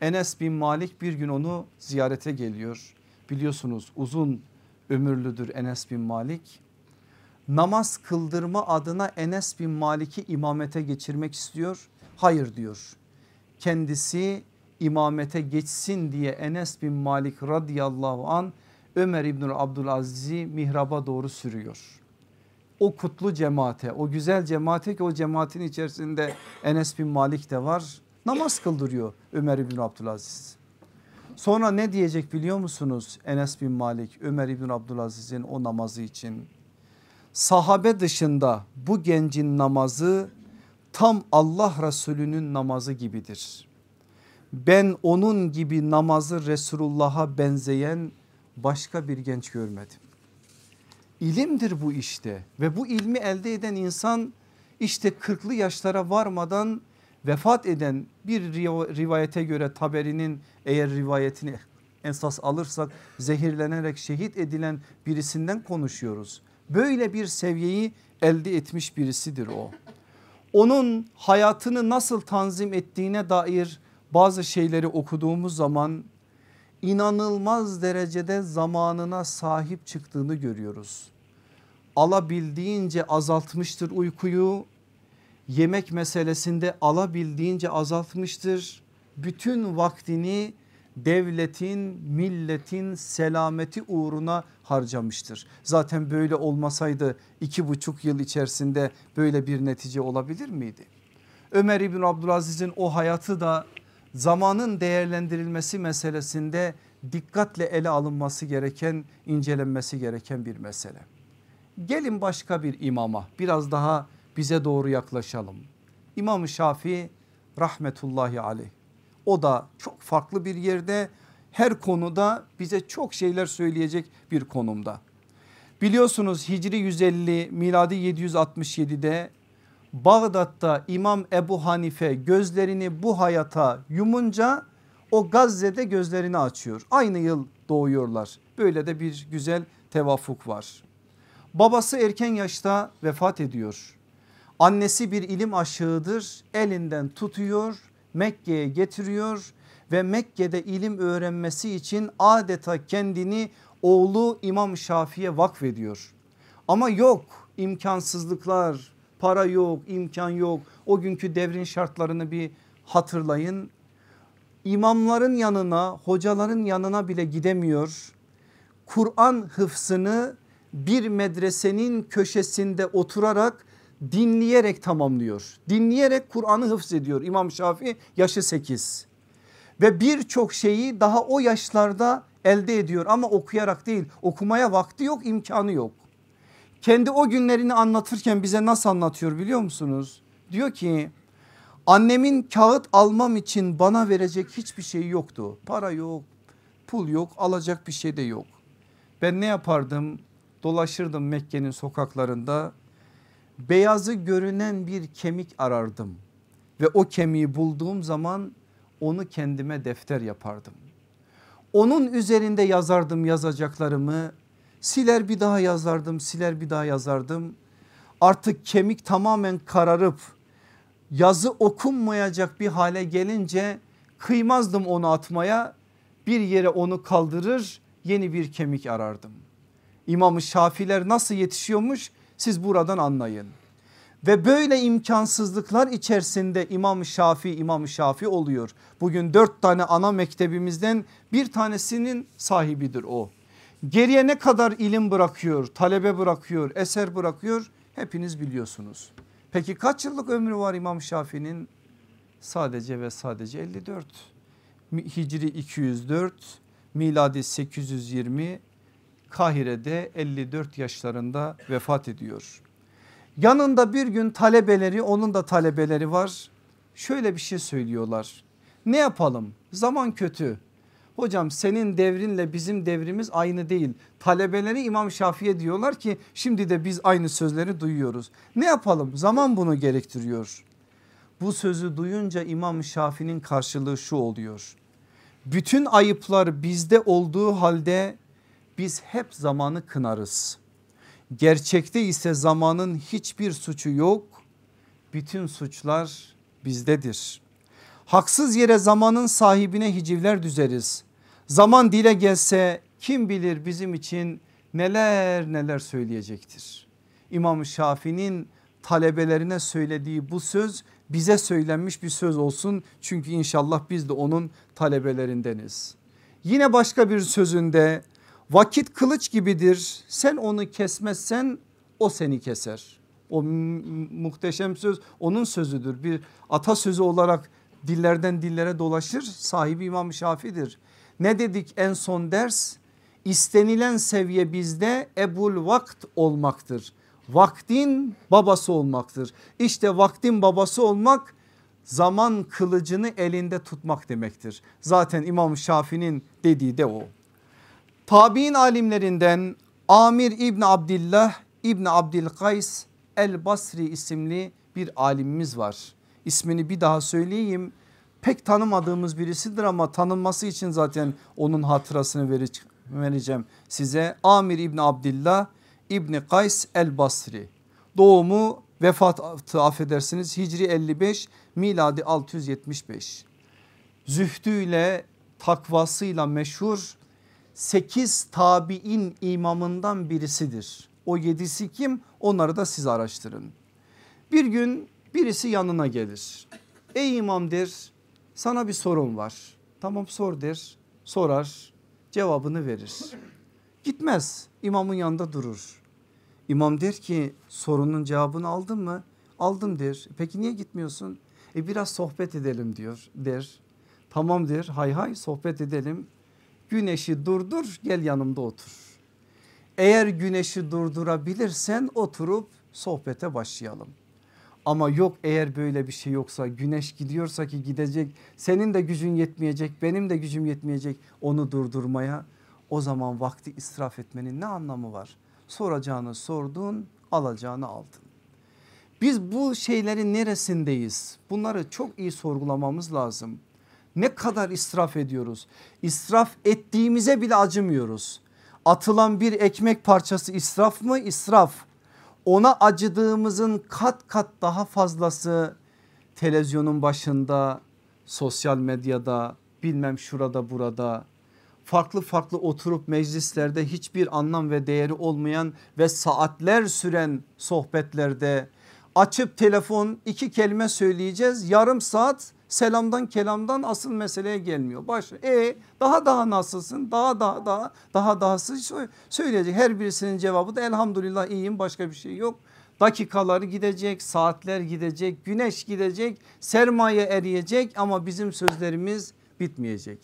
Speaker 1: Enes bin Malik bir gün onu ziyarete geliyor. Biliyorsunuz uzun ömürlüdür Enes bin Malik. Namaz kıldırma adına Enes bin Malik'i imamete geçirmek istiyor. Hayır diyor. Kendisi imamete geçsin diye Enes bin Malik radıyallahu an Ömer İbnül Abdülaziz'i mihraba doğru sürüyor. O kutlu cemaate o güzel cemaate ki o cemaatin içerisinde Enes bin Malik de var namaz kıldırıyor Ömer İbn Abdülaziz. Sonra ne diyecek biliyor musunuz Enes bin Malik Ömer İbn Abdülaziz'in o namazı için? Sahabe dışında bu gencin namazı tam Allah Resulü'nün namazı gibidir. Ben onun gibi namazı Resulullah'a benzeyen başka bir genç görmedim. İlimdir bu işte ve bu ilmi elde eden insan işte 40'lı yaşlara varmadan vefat eden bir rivayete göre Taberi'nin eğer rivayetini esas alırsak zehirlenerek şehit edilen birisinden konuşuyoruz. Böyle bir seviyeyi elde etmiş birisidir o. Onun hayatını nasıl tanzim ettiğine dair bazı şeyleri okuduğumuz zaman inanılmaz derecede zamanına sahip çıktığını görüyoruz. Alabildiğince azaltmıştır uykuyu yemek meselesinde alabildiğince azaltmıştır. Bütün vaktini devletin milletin selameti uğruna harcamıştır. Zaten böyle olmasaydı iki buçuk yıl içerisinde böyle bir netice olabilir miydi? Ömer İbn Abdülaziz'in o hayatı da zamanın değerlendirilmesi meselesinde dikkatle ele alınması gereken incelenmesi gereken bir mesele. Gelin başka bir imama biraz daha bize doğru yaklaşalım. İmam Şafii rahmetullahi aleyh o da çok farklı bir yerde her konuda bize çok şeyler söyleyecek bir konumda. Biliyorsunuz Hicri 150 miladi 767'de Bağdat'ta İmam Ebu Hanife gözlerini bu hayata yumunca o Gazze'de gözlerini açıyor. Aynı yıl doğuyorlar. Böyle de bir güzel tevafuk var. Babası erken yaşta vefat ediyor. Annesi bir ilim aşığıdır elinden tutuyor Mekke'ye getiriyor ve Mekke'de ilim öğrenmesi için adeta kendini oğlu İmam Şafii'ye vakfediyor. Ama yok imkansızlıklar para yok imkan yok o günkü devrin şartlarını bir hatırlayın. İmamların yanına hocaların yanına bile gidemiyor. Kur'an hıfsını bir medresenin köşesinde oturarak dinleyerek tamamlıyor. Dinleyerek Kur'an'ı hıfz ediyor İmam Şafii yaşı 8 ve birçok şeyi daha o yaşlarda elde ediyor ama okuyarak değil okumaya vakti yok imkanı yok. Kendi o günlerini anlatırken bize nasıl anlatıyor biliyor musunuz? Diyor ki annemin kağıt almam için bana verecek hiçbir şey yoktu. Para yok, pul yok, alacak bir şey de yok. Ben ne yapardım? Dolaşırdım Mekke'nin sokaklarında. Beyazı görünen bir kemik arardım ve o kemiği bulduğum zaman onu kendime defter yapardım. Onun üzerinde yazardım yazacaklarımı siler bir daha yazardım siler bir daha yazardım. Artık kemik tamamen kararıp yazı okunmayacak bir hale gelince kıymazdım onu atmaya bir yere onu kaldırır yeni bir kemik arardım. İmam-ı Şafiler nasıl yetişiyormuş siz buradan anlayın. Ve böyle imkansızlıklar içerisinde İmam Şafi İmam Şafi oluyor. Bugün dört tane ana mektebimizden bir tanesinin sahibidir o. Geriye ne kadar ilim bırakıyor, talebe bırakıyor, eser bırakıyor hepiniz biliyorsunuz. Peki kaç yıllık ömrü var İmam Şafi'nin? Sadece ve sadece 54. Hicri 204, miladi 820, Kahire'de 54 yaşlarında vefat ediyor. Yanında bir gün talebeleri onun da talebeleri var. Şöyle bir şey söylüyorlar. Ne yapalım? Zaman kötü. Hocam senin devrinle bizim devrimiz aynı değil. Talebeleri İmam Şafii'ye diyorlar ki şimdi de biz aynı sözleri duyuyoruz. Ne yapalım? Zaman bunu gerektiriyor. Bu sözü duyunca İmam Şafii'nin karşılığı şu oluyor. Bütün ayıplar bizde olduğu halde biz hep zamanı kınarız. Gerçekte ise zamanın hiçbir suçu yok. Bütün suçlar bizdedir. Haksız yere zamanın sahibine hicivler düzeriz. Zaman dile gelse kim bilir bizim için neler neler söyleyecektir. İmam Şafii'nin talebelerine söylediği bu söz bize söylenmiş bir söz olsun. Çünkü inşallah biz de onun talebelerindeniz. Yine başka bir sözünde Vakit kılıç gibidir sen onu kesmezsen o seni keser. O muhteşem söz onun sözüdür bir atasözü olarak dillerden dillere dolaşır sahibi İmam Şafi'dir. Ne dedik en son ders? İstenilen seviye bizde ebul vakt olmaktır. Vaktin babası olmaktır. İşte vaktin babası olmak zaman kılıcını elinde tutmak demektir. Zaten İmam Şafi'nin dediği de o. Tabi'in alimlerinden Amir İbni Abdillah İbni Abdülkays El Basri isimli bir alimimiz var. İsmini bir daha söyleyeyim. Pek tanımadığımız birisidir ama tanınması için zaten onun hatırasını vereceğim size. Amir İbni Abdillah İbni Kays El Basri. Doğumu vefatı affedersiniz Hicri 55 miladi 675. Zühdüyle takvasıyla meşhur 8 tabi'in imamından birisidir. O yedisi kim onları da siz araştırın. Bir gün birisi yanına gelir. Ey imam der sana bir sorun var. Tamam sor der sorar cevabını verir. Gitmez imamın yanında durur. İmam der ki sorunun cevabını aldın mı? Aldım der. Peki niye gitmiyorsun? E biraz sohbet edelim diyor der. Tamam der hay hay sohbet edelim. Güneşi durdur gel yanımda otur. Eğer güneşi durdurabilirsen oturup sohbete başlayalım. Ama yok eğer böyle bir şey yoksa güneş gidiyorsa ki gidecek senin de gücün yetmeyecek benim de gücüm yetmeyecek onu durdurmaya o zaman vakti israf etmenin ne anlamı var? Soracağını sordun alacağını aldın. Biz bu şeylerin neresindeyiz? Bunları çok iyi sorgulamamız lazım. Ne kadar israf ediyoruz? İsraf ettiğimize bile acımıyoruz. Atılan bir ekmek parçası israf mı? İsraf. Ona acıdığımızın kat kat daha fazlası televizyonun başında, sosyal medyada, bilmem şurada burada. Farklı farklı oturup meclislerde hiçbir anlam ve değeri olmayan ve saatler süren sohbetlerde açıp telefon iki kelime söyleyeceğiz. Yarım saat selamdan kelamdan asıl meseleye gelmiyor. Baş, e daha daha nasılsın daha daha daha daha dahası söyleyecek. Her birisinin cevabı da elhamdülillah iyiyim başka bir şey yok. Dakikaları gidecek saatler gidecek güneş gidecek sermaye eriyecek ama bizim sözlerimiz bitmeyecek.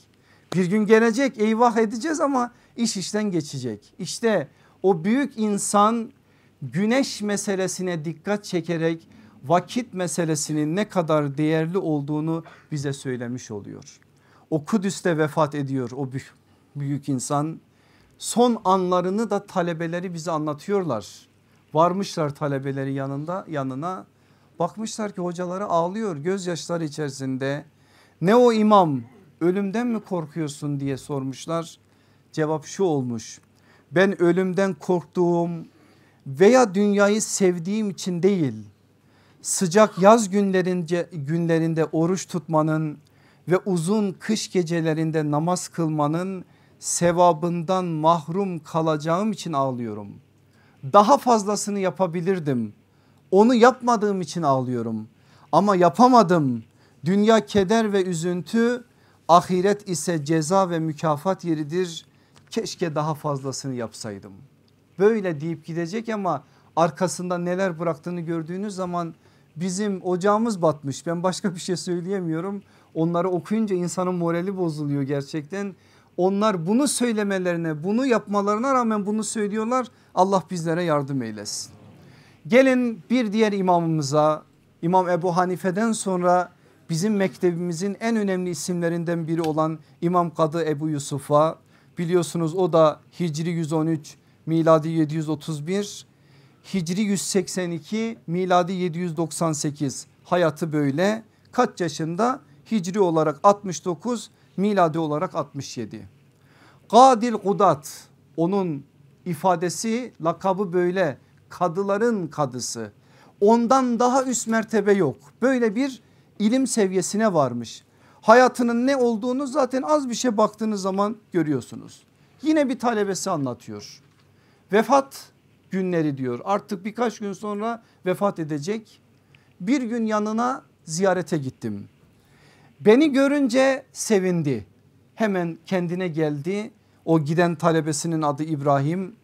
Speaker 1: Bir gün gelecek eyvah edeceğiz ama iş işten geçecek. İşte o büyük insan güneş meselesine dikkat çekerek vakit meselesinin ne kadar değerli olduğunu bize söylemiş oluyor. O Kudüs'te vefat ediyor o büyük, büyük insan. Son anlarını da talebeleri bize anlatıyorlar. Varmışlar talebeleri yanında yanına bakmışlar ki hocaları ağlıyor gözyaşları içerisinde. Ne o imam ölümden mi korkuyorsun diye sormuşlar. Cevap şu olmuş ben ölümden korktuğum veya dünyayı sevdiğim için değil sıcak yaz günlerince, günlerinde oruç tutmanın ve uzun kış gecelerinde namaz kılmanın sevabından mahrum kalacağım için ağlıyorum. Daha fazlasını yapabilirdim. Onu yapmadığım için ağlıyorum. Ama yapamadım. Dünya keder ve üzüntü, ahiret ise ceza ve mükafat yeridir. Keşke daha fazlasını yapsaydım. Böyle deyip gidecek ama arkasında neler bıraktığını gördüğünüz zaman bizim ocağımız batmış. Ben başka bir şey söyleyemiyorum. Onları okuyunca insanın morali bozuluyor gerçekten. Onlar bunu söylemelerine bunu yapmalarına rağmen bunu söylüyorlar. Allah bizlere yardım eylesin. Gelin bir diğer imamımıza İmam Ebu Hanife'den sonra bizim mektebimizin en önemli isimlerinden biri olan İmam Kadı Ebu Yusuf'a biliyorsunuz o da Hicri 113 miladi 731 Hicri 182 miladi 798 hayatı böyle kaç yaşında Hicri olarak 69 miladi olarak 67. Kadil Kudat onun ifadesi lakabı böyle kadıların kadısı ondan daha üst mertebe yok böyle bir ilim seviyesine varmış. Hayatının ne olduğunu zaten az bir şey baktığınız zaman görüyorsunuz. Yine bir talebesi anlatıyor. Vefat günleri diyor artık birkaç gün sonra vefat edecek. Bir gün yanına ziyarete gittim. Beni görünce sevindi. Hemen kendine geldi. O giden talebesinin adı İbrahim.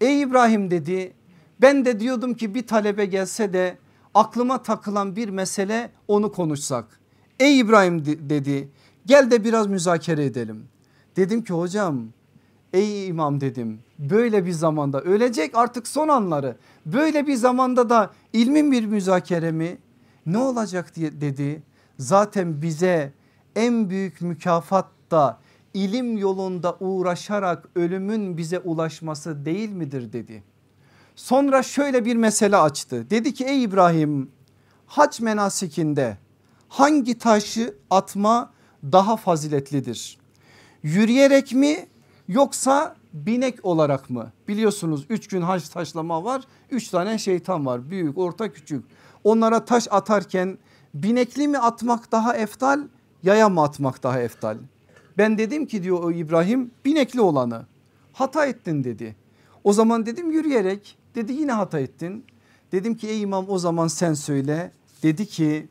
Speaker 1: Ey İbrahim dedi ben de diyordum ki bir talebe gelse de aklıma takılan bir mesele onu konuşsak. Ey İbrahim dedi gel de biraz müzakere edelim. Dedim ki hocam ey imam dedim böyle bir zamanda ölecek artık son anları böyle bir zamanda da ilmin bir müzakere mi ne olacak diye dedi. Zaten bize en büyük mükafat da ilim yolunda uğraşarak ölümün bize ulaşması değil midir dedi. Sonra şöyle bir mesele açtı. Dedi ki ey İbrahim hac menasikinde hangi taşı atma daha faziletlidir? Yürüyerek mi yoksa binek olarak mı? Biliyorsunuz üç gün hac taşlama var. Üç tane şeytan var büyük orta küçük. Onlara taş atarken binekli mi atmak daha eftal yaya mı atmak daha eftal? Ben dedim ki diyor İbrahim binekli olanı hata ettin dedi. O zaman dedim yürüyerek dedi yine hata ettin. Dedim ki ey imam o zaman sen söyle. Dedi ki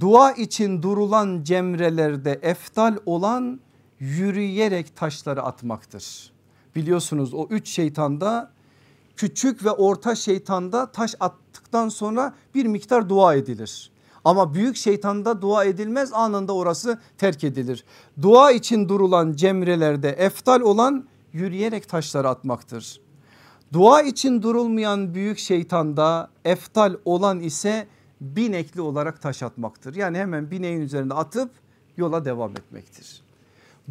Speaker 1: dua için durulan cemrelerde eftal olan yürüyerek taşları atmaktır. Biliyorsunuz o üç şeytanda küçük ve orta şeytanda taş attıktan sonra bir miktar dua edilir. Ama büyük şeytanda dua edilmez anında orası terk edilir. Dua için durulan cemrelerde eftal olan yürüyerek taşları atmaktır. Dua için durulmayan büyük şeytanda eftal olan ise binekli olarak taş atmaktır. Yani hemen bineğin üzerinde atıp yola devam etmektir.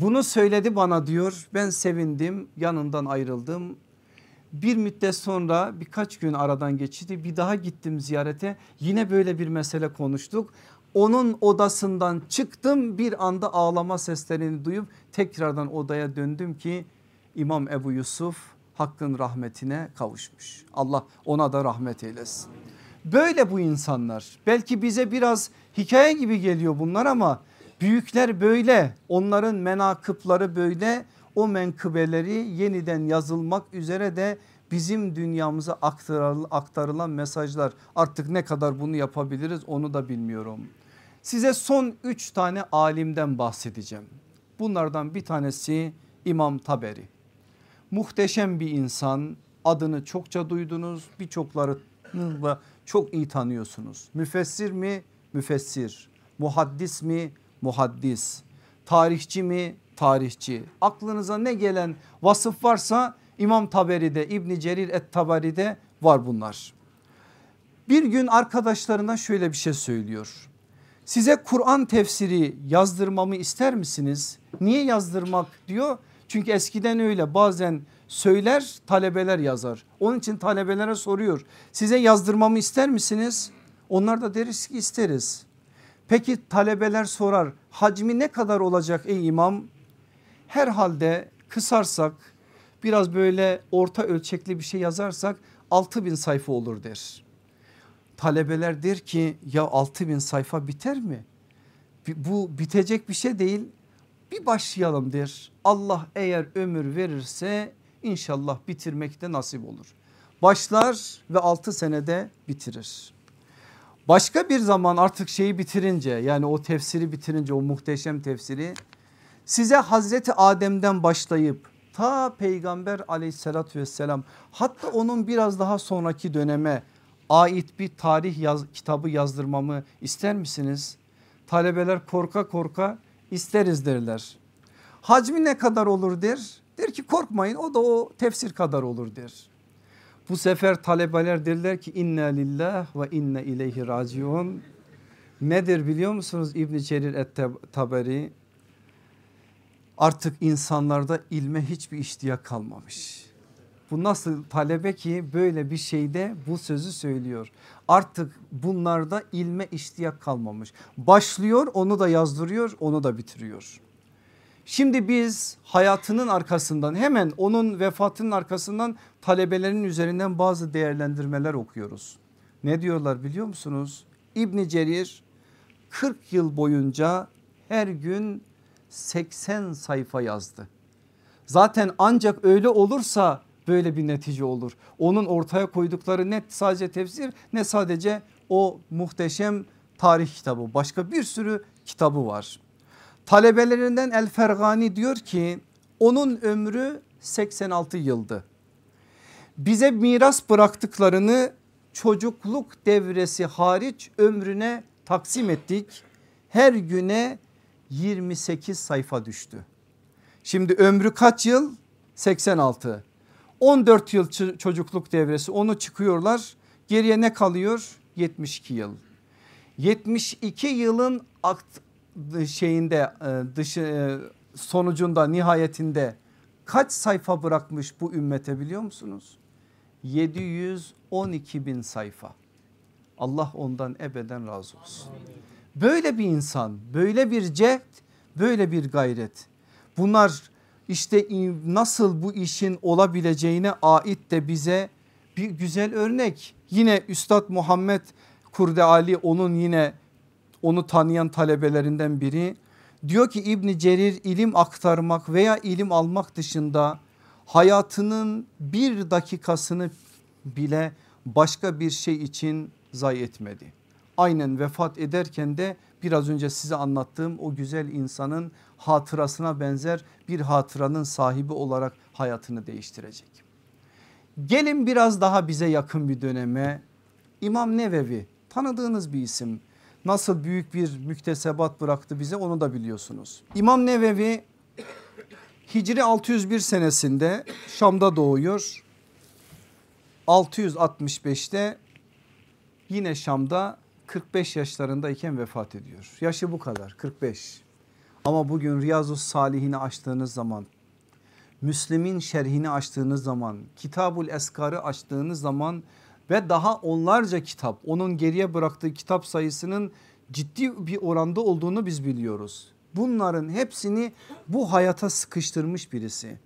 Speaker 1: Bunu söyledi bana diyor ben sevindim yanından ayrıldım. Bir müddet sonra birkaç gün aradan geçti bir daha gittim ziyarete yine böyle bir mesele konuştuk. Onun odasından çıktım bir anda ağlama seslerini duyup tekrardan odaya döndüm ki İmam Ebu Yusuf hakkın rahmetine kavuşmuş. Allah ona da rahmet eylesin. Böyle bu insanlar belki bize biraz hikaye gibi geliyor bunlar ama Büyükler böyle onların menakıpları böyle o menkıbeleri yeniden yazılmak üzere de bizim dünyamıza aktarılan mesajlar artık ne kadar bunu yapabiliriz onu da bilmiyorum. Size son üç tane alimden bahsedeceğim. Bunlardan bir tanesi İmam Taberi. Muhteşem bir insan adını çokça duydunuz birçokları çok iyi tanıyorsunuz. Müfessir mi? Müfessir. Muhaddis mi? Muhaddis. Tarihçi mi? Tarihçi. Aklınıza ne gelen vasıf varsa İmam Taberi'de İbni Cerir et Tabari'de var bunlar. Bir gün arkadaşlarına şöyle bir şey söylüyor. Size Kur'an tefsiri yazdırmamı ister misiniz? Niye yazdırmak diyor? Çünkü eskiden öyle bazen söyler talebeler yazar. Onun için talebelere soruyor. Size yazdırmamı ister misiniz? Onlar da deriz ki isteriz. Peki talebeler sorar hacmi ne kadar olacak ey imam? Herhalde kısarsak biraz böyle orta ölçekli bir şey yazarsak 6000 sayfa olur der. Talebeler der ki ya 6000 sayfa biter mi? Bu bitecek bir şey değil bir başlayalım der. Allah eğer ömür verirse inşallah bitirmekte nasip olur. Başlar ve 6 senede bitirir. Başka bir zaman artık şeyi bitirince yani o tefsiri bitirince o muhteşem tefsiri size Hazreti Adem'den başlayıp ta peygamber aleyhissalatü vesselam hatta onun biraz daha sonraki döneme ait bir tarih yaz, kitabı yazdırmamı ister misiniz? Talebeler korka korka isteriz derler. Hacmi ne kadar olur der. Der ki korkmayın o da o tefsir kadar olur der. Bu sefer talebeler derler ki inna lillah ve inne ileyhi raciun. Nedir biliyor musunuz İbn Cerir et-Taberi? Artık insanlarda ilme hiçbir iştiyak kalmamış. Bu nasıl talebe ki böyle bir şeyde bu sözü söylüyor. Artık bunlarda ilme iştiyak kalmamış. Başlıyor onu da yazdırıyor onu da bitiriyor. Şimdi biz hayatının arkasından hemen onun vefatının arkasından talebelerin üzerinden bazı değerlendirmeler okuyoruz. Ne diyorlar biliyor musunuz? İbni Cerir 40 yıl boyunca her gün 80 sayfa yazdı. Zaten ancak öyle olursa böyle bir netice olur. Onun ortaya koydukları net sadece tefsir ne sadece o muhteşem tarih kitabı başka bir sürü kitabı var. Talebelerinden El Fergani diyor ki onun ömrü 86 yıldı. Bize miras bıraktıklarını çocukluk devresi hariç ömrüne taksim ettik. Her güne 28 sayfa düştü. Şimdi ömrü kaç yıl? 86. 14 yıl çocukluk devresi onu çıkıyorlar. Geriye ne kalıyor? 72 yıl. 72 yılın şeyinde e, dışı e, sonucunda nihayetinde kaç sayfa bırakmış bu ümmete biliyor musunuz? 712 bin sayfa. Allah ondan ebeden razı olsun. Böyle bir insan, böyle bir cehd, böyle bir gayret. Bunlar işte nasıl bu işin olabileceğine ait de bize bir güzel örnek. Yine Üstad Muhammed Kurde Ali onun yine onu tanıyan talebelerinden biri. Diyor ki İbni Cerir ilim aktarmak veya ilim almak dışında hayatının bir dakikasını bile başka bir şey için zayi etmedi. Aynen vefat ederken de biraz önce size anlattığım o güzel insanın hatırasına benzer bir hatıranın sahibi olarak hayatını değiştirecek. Gelin biraz daha bize yakın bir döneme İmam Nevevi tanıdığınız bir isim nasıl büyük bir müktesebat bıraktı bize onu da biliyorsunuz. İmam Nevevi Hicri 601 senesinde Şam'da doğuyor. 665'te yine Şam'da 45 yaşlarındayken vefat ediyor. Yaşı bu kadar 45. Ama bugün Riyazu Salihini açtığınız zaman Müslim'in şerhini açtığınız zaman Kitabul Eskar'ı açtığınız zaman ve daha onlarca kitap onun geriye bıraktığı kitap sayısının ciddi bir oranda olduğunu biz biliyoruz. Bunların hepsini bu hayata sıkıştırmış birisi.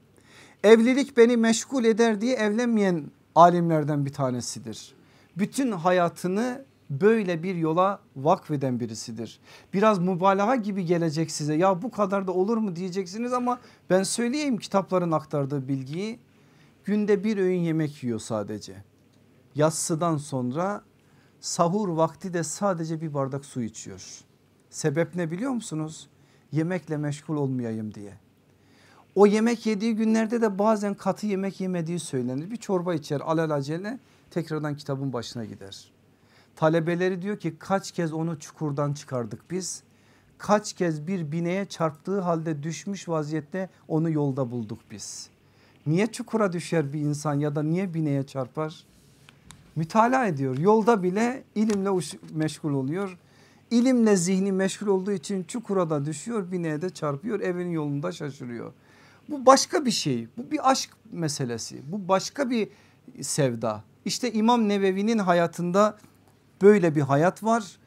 Speaker 1: Evlilik beni meşgul eder diye evlenmeyen alimlerden bir tanesidir. Bütün hayatını böyle bir yola vakfeden birisidir. Biraz mübalağa gibi gelecek size ya bu kadar da olur mu diyeceksiniz ama ben söyleyeyim kitapların aktardığı bilgiyi. Günde bir öğün yemek yiyor sadece. Yatsıdan sonra sahur vakti de sadece bir bardak su içiyor. Sebep ne biliyor musunuz? Yemekle meşgul olmayayım diye. O yemek yediği günlerde de bazen katı yemek yemediği söylenir. Bir çorba içer alelacele tekrardan kitabın başına gider. Talebeleri diyor ki kaç kez onu çukurdan çıkardık biz. Kaç kez bir bineğe çarptığı halde düşmüş vaziyette onu yolda bulduk biz. Niye çukura düşer bir insan ya da niye bineğe çarpar? Mütalaa ediyor. Yolda bile ilimle meşgul oluyor. İlimle zihni meşgul olduğu için çukura da düşüyor bineğe de çarpıyor evinin yolunda şaşırıyor. Bu başka bir şey bu bir aşk meselesi bu başka bir sevda. İşte İmam Nevevi'nin hayatında böyle bir hayat var.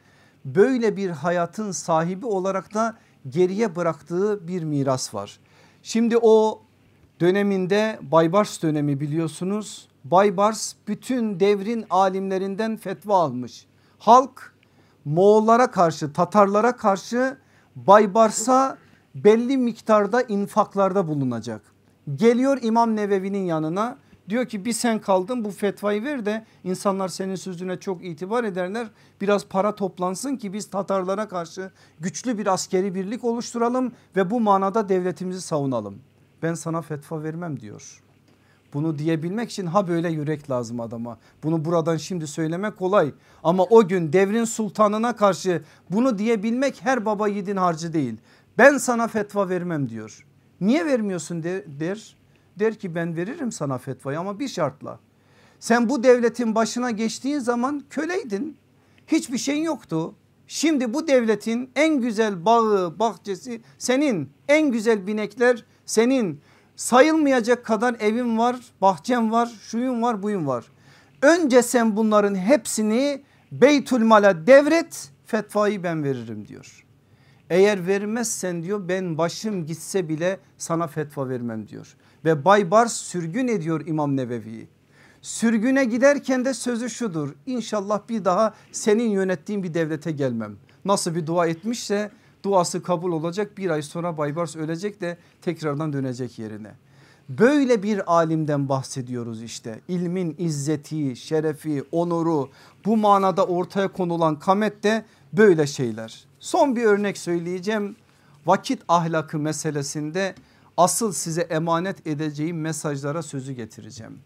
Speaker 1: Böyle bir hayatın sahibi olarak da geriye bıraktığı bir miras var. Şimdi o döneminde Baybars dönemi biliyorsunuz. Baybars bütün devrin alimlerinden fetva almış. Halk Moğollara karşı Tatarlara karşı Baybars'a belli miktarda infaklarda bulunacak. Geliyor İmam Nevevi'nin yanına diyor ki bir sen kaldın bu fetvayı ver de insanlar senin sözüne çok itibar ederler. Biraz para toplansın ki biz Tatarlara karşı güçlü bir askeri birlik oluşturalım ve bu manada devletimizi savunalım. Ben sana fetva vermem diyor. Bunu diyebilmek için ha böyle yürek lazım adama. Bunu buradan şimdi söylemek kolay. Ama o gün devrin sultanına karşı bunu diyebilmek her baba yiğidin harcı değil. Ben sana fetva vermem diyor. Niye vermiyorsun der, der. Ki ben veririm sana fetvayı ama bir şartla. Sen bu devletin başına geçtiğin zaman köleydin. Hiçbir şeyin yoktu. Şimdi bu devletin en güzel bağı bahçesi senin en güzel binekler senin sayılmayacak kadar evin var bahçem var şuyun var buyun var. Önce sen bunların hepsini Beytülmal'a devret fetvayı ben veririm diyor. Eğer vermezsen diyor ben başım gitse bile sana fetva vermem diyor. Ve Baybars sürgün ediyor İmam Nebevi'yi. Sürgüne giderken de sözü şudur İnşallah bir daha senin yönettiğin bir devlete gelmem. Nasıl bir dua etmişse duası kabul olacak bir ay sonra Baybars ölecek de tekrardan dönecek yerine. Böyle bir alimden bahsediyoruz işte ilmin izzeti, şerefi, onuru bu manada ortaya konulan kamet de böyle şeyler. Son bir örnek söyleyeceğim vakit ahlakı meselesinde asıl size emanet edeceğim mesajlara sözü getireceğim.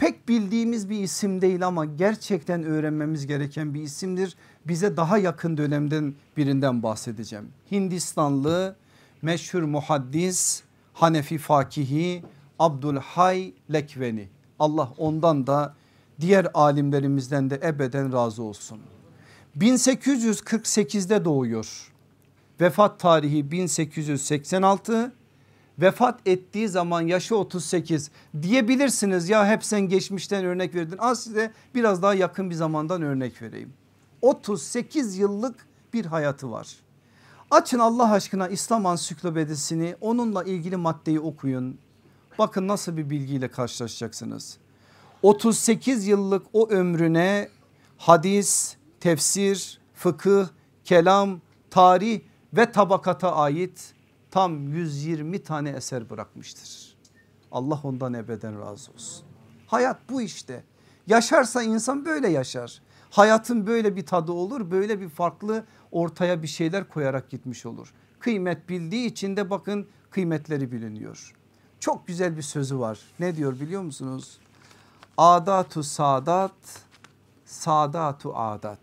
Speaker 1: Pek bildiğimiz bir isim değil ama gerçekten öğrenmemiz gereken bir isimdir. Bize daha yakın dönemden birinden bahsedeceğim. Hindistanlı meşhur muhaddis Hanefi fakihi Abdülhay Lekveni. Allah ondan da diğer alimlerimizden de ebeden razı olsun. 1848'de doğuyor. Vefat tarihi 1886 vefat ettiği zaman yaşı 38 diyebilirsiniz ya hep sen geçmişten örnek verdin. Az size biraz daha yakın bir zamandan örnek vereyim. 38 yıllık bir hayatı var. Açın Allah aşkına İslam ansiklopedisini onunla ilgili maddeyi okuyun. Bakın nasıl bir bilgiyle karşılaşacaksınız. 38 yıllık o ömrüne hadis, tefsir, fıkıh, kelam, tarih ve tabakata ait tam 120 tane eser bırakmıştır. Allah ondan ebeden razı olsun. Hayat bu işte. Yaşarsa insan böyle yaşar. Hayatın böyle bir tadı olur böyle bir farklı ortaya bir şeyler koyarak gitmiş olur. Kıymet bildiği için de bakın kıymetleri biliniyor. Çok güzel bir sözü var. Ne diyor biliyor musunuz? Adatu sadat, sadatu adat.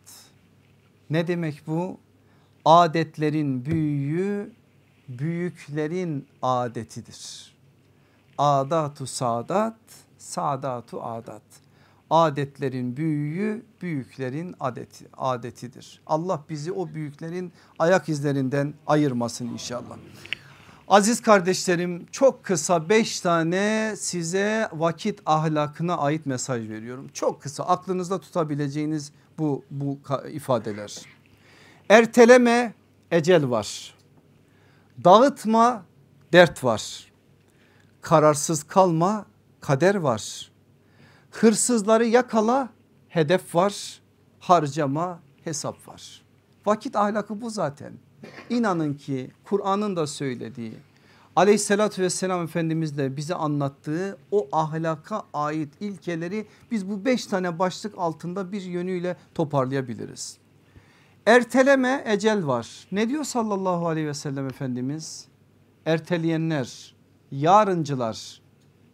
Speaker 1: Ne demek bu? Adetlerin büyüğü büyüklerin adetidir. Adatu sadat, sadatu adat. Adetlerin büyüğü büyüklerin adeti, adetidir. Allah bizi o büyüklerin ayak izlerinden ayırmasın inşallah. Aziz kardeşlerim çok kısa beş tane size vakit ahlakına ait mesaj veriyorum. Çok kısa aklınızda tutabileceğiniz bu, bu ifadeler. Erteleme ecel var. Dağıtma dert var. Kararsız kalma kader var. Hırsızları yakala hedef var. Harcama hesap var. Vakit ahlakı bu zaten. İnanın ki Kur'an'ın da söylediği aleyhissalatü vesselam Efendimiz de bize anlattığı o ahlaka ait ilkeleri biz bu beş tane başlık altında bir yönüyle toparlayabiliriz. Erteleme ecel var. Ne diyor sallallahu aleyhi ve sellem Efendimiz? Erteleyenler, yarıncılar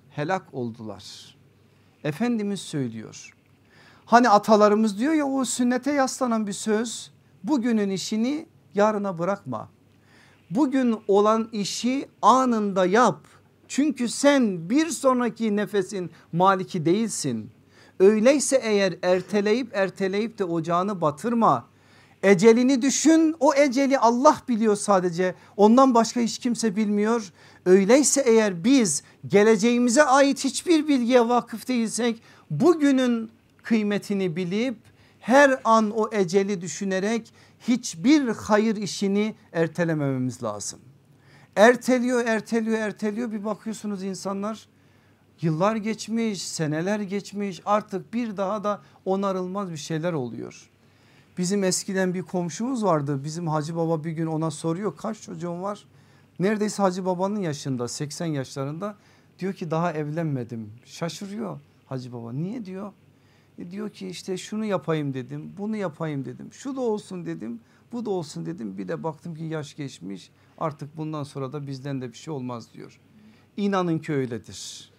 Speaker 1: helak oldular. Efendimiz söylüyor. Hani atalarımız diyor ya o sünnete yaslanan bir söz. Bugünün işini yarına bırakma. Bugün olan işi anında yap. Çünkü sen bir sonraki nefesin maliki değilsin. Öyleyse eğer erteleyip erteleyip de ocağını batırma. Ecelini düşün o eceli Allah biliyor sadece ondan başka hiç kimse bilmiyor. Öyleyse eğer biz geleceğimize ait hiçbir bilgiye vakıf değilsek bugünün kıymetini bilip her an o eceli düşünerek hiçbir hayır işini ertelemememiz lazım. Erteliyor erteliyor erteliyor bir bakıyorsunuz insanlar yıllar geçmiş seneler geçmiş artık bir daha da onarılmaz bir şeyler oluyor. Bizim eskiden bir komşumuz vardı bizim Hacı Baba bir gün ona soruyor kaç çocuğun var? Neredeyse Hacı Baba'nın yaşında 80 yaşlarında diyor ki daha evlenmedim şaşırıyor Hacı Baba niye diyor? E diyor ki işte şunu yapayım dedim bunu yapayım dedim şu da olsun dedim bu da olsun dedim bir de baktım ki yaş geçmiş artık bundan sonra da bizden de bir şey olmaz diyor. İnanın ki öyledir.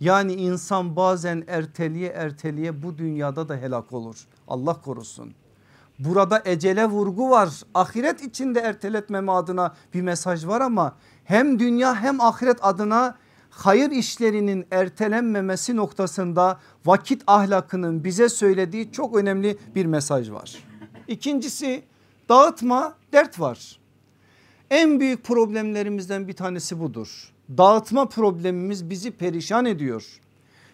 Speaker 1: Yani insan bazen erteliye erteliye bu dünyada da helak olur. Allah korusun. Burada ecele vurgu var. Ahiret içinde erteletmeme adına bir mesaj var ama hem dünya hem ahiret adına hayır işlerinin ertelenmemesi noktasında vakit ahlakının bize söylediği çok önemli bir mesaj var. İkincisi dağıtma dert var. En büyük problemlerimizden bir tanesi budur. Dağıtma problemimiz bizi perişan ediyor.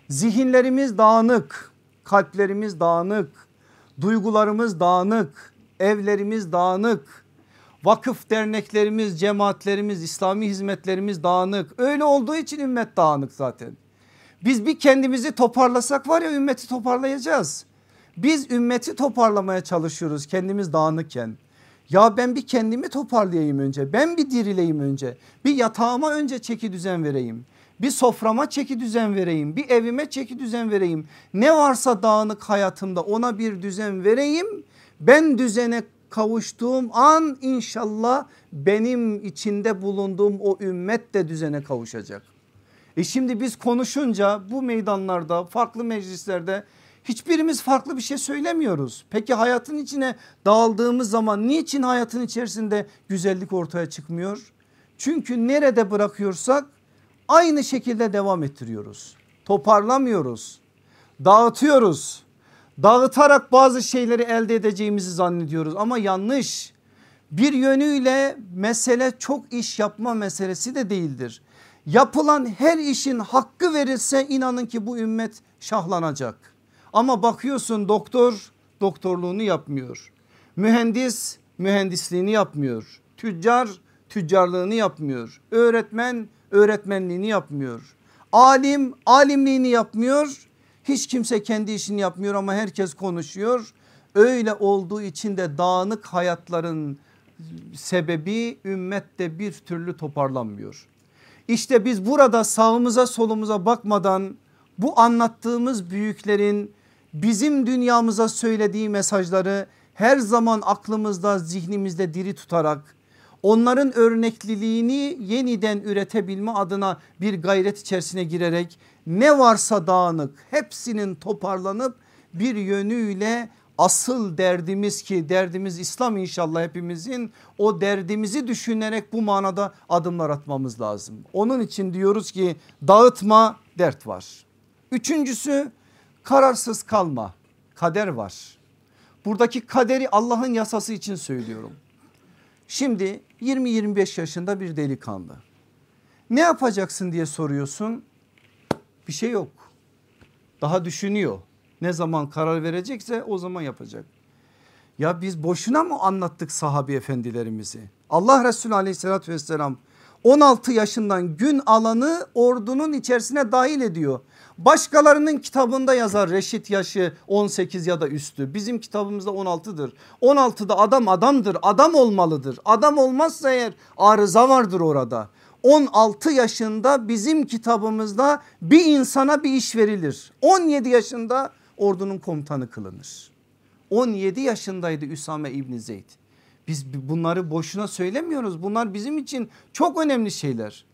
Speaker 1: Zihinlerimiz dağınık, kalplerimiz dağınık, duygularımız dağınık, evlerimiz dağınık, vakıf derneklerimiz, cemaatlerimiz, İslami hizmetlerimiz dağınık. Öyle olduğu için ümmet dağınık zaten. Biz bir kendimizi toparlasak var ya ümmeti toparlayacağız. Biz ümmeti toparlamaya çalışıyoruz kendimiz dağınıkken. Ya ben bir kendimi toparlayayım önce. Ben bir dirileyim önce. Bir yatağıma önce çeki düzen vereyim. Bir soframa çeki düzen vereyim. Bir evime çeki düzen vereyim. Ne varsa dağınık hayatımda ona bir düzen vereyim. Ben düzene kavuştuğum an inşallah benim içinde bulunduğum o ümmet de düzene kavuşacak. E şimdi biz konuşunca bu meydanlarda farklı meclislerde hiçbirimiz farklı bir şey söylemiyoruz. Peki hayatın içine dağıldığımız zaman niçin hayatın içerisinde güzellik ortaya çıkmıyor? Çünkü nerede bırakıyorsak aynı şekilde devam ettiriyoruz. Toparlamıyoruz. Dağıtıyoruz. Dağıtarak bazı şeyleri elde edeceğimizi zannediyoruz ama yanlış. Bir yönüyle mesele çok iş yapma meselesi de değildir. Yapılan her işin hakkı verilse inanın ki bu ümmet şahlanacak. Ama bakıyorsun doktor doktorluğunu yapmıyor. Mühendis mühendisliğini yapmıyor. Tüccar tüccarlığını yapmıyor. Öğretmen öğretmenliğini yapmıyor. Alim alimliğini yapmıyor. Hiç kimse kendi işini yapmıyor ama herkes konuşuyor. Öyle olduğu için de dağınık hayatların sebebi ümmette bir türlü toparlanmıyor. İşte biz burada sağımıza solumuza bakmadan bu anlattığımız büyüklerin bizim dünyamıza söylediği mesajları her zaman aklımızda zihnimizde diri tutarak onların örnekliliğini yeniden üretebilme adına bir gayret içerisine girerek ne varsa dağınık hepsinin toparlanıp bir yönüyle asıl derdimiz ki derdimiz İslam inşallah hepimizin o derdimizi düşünerek bu manada adımlar atmamız lazım. Onun için diyoruz ki dağıtma dert var. Üçüncüsü kararsız kalma kader var. Buradaki kaderi Allah'ın yasası için söylüyorum. Şimdi 20-25 yaşında bir delikanlı. Ne yapacaksın diye soruyorsun. Bir şey yok. Daha düşünüyor. Ne zaman karar verecekse o zaman yapacak. Ya biz boşuna mı anlattık sahabi efendilerimizi? Allah Resulü aleyhissalatü vesselam 16 yaşından gün alanı ordunun içerisine dahil ediyor. Başkalarının kitabında yazar reşit yaşı 18 ya da üstü. Bizim kitabımızda 16'dır. 16'da adam adamdır adam olmalıdır. Adam olmazsa eğer arıza vardır orada. 16 yaşında bizim kitabımızda bir insana bir iş verilir. 17 yaşında ordunun komutanı kılınır. 17 yaşındaydı Üsame İbni Zeyd. Biz bunları boşuna söylemiyoruz. Bunlar bizim için çok önemli şeyler.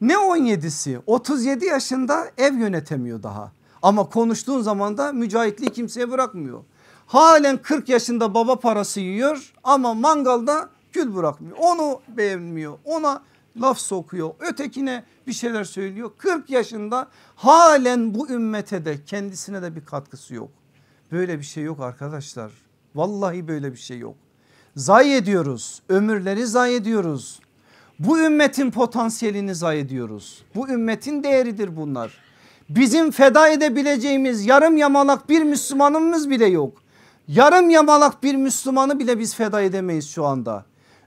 Speaker 1: Ne 17'si 37 yaşında ev yönetemiyor daha. Ama konuştuğun zaman da mücahitliği kimseye bırakmıyor. Halen 40 yaşında baba parası yiyor ama mangalda kül bırakmıyor. Onu beğenmiyor ona laf sokuyor ötekine bir şeyler söylüyor 40 yaşında halen bu ümmete de kendisine de bir katkısı yok. Böyle bir şey yok arkadaşlar vallahi böyle bir şey yok. Zayi ediyoruz ömürleri zayi ediyoruz. Bu ümmetin potansiyelini zayi. Bu ümmetin değeridir bunlar. Bizim feda edebileceğimiz yarım yamalak bir Müslümanımız bile yok. Yarım yamalak bir Müslümanı bile biz feda edemeyiz şu anda.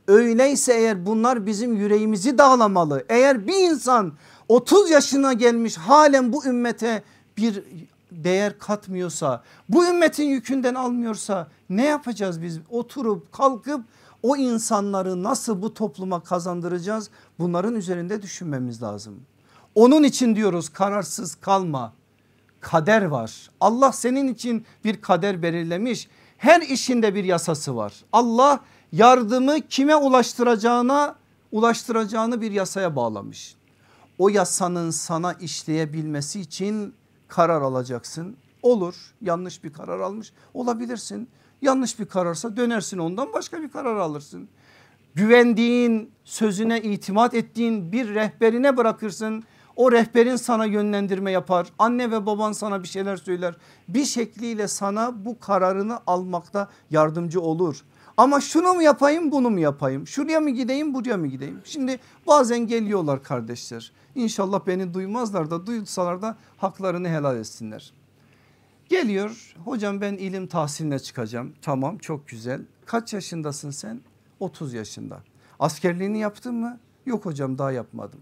Speaker 1: Öyleyse eğer bunlar bizim yüreğimizi dağlamalı. Eğer bir insan 30 yaşına gelmiş halen bu ümmete bir değer katmıyorsa bu ümmetin yükünden almıyorsa ne yapacağız biz oturup kalkıp o insanları nasıl bu topluma kazandıracağız bunların üzerinde düşünmemiz lazım. Onun için diyoruz kararsız kalma kader var Allah senin için bir kader belirlemiş her işinde bir yasası var Allah yardımı kime ulaştıracağına ulaştıracağını bir yasaya bağlamış. O yasanın sana işleyebilmesi için karar alacaksın. Olur yanlış bir karar almış olabilirsin. Yanlış bir kararsa dönersin ondan başka bir karar alırsın. Güvendiğin sözüne itimat ettiğin bir rehberine bırakırsın. O rehberin sana yönlendirme yapar. Anne ve baban sana bir şeyler söyler. Bir şekliyle sana bu kararını almakta yardımcı olur. Ama şunu mu yapayım bunu mu yapayım? Şuraya mı gideyim buraya mı gideyim? Şimdi bazen geliyorlar kardeşler. İnşallah beni duymazlar da duysalar da haklarını helal etsinler. Geliyor hocam ben ilim tahsiline çıkacağım. Tamam çok güzel. Kaç yaşındasın sen? 30 yaşında. Askerliğini yaptın mı? Yok hocam daha yapmadım.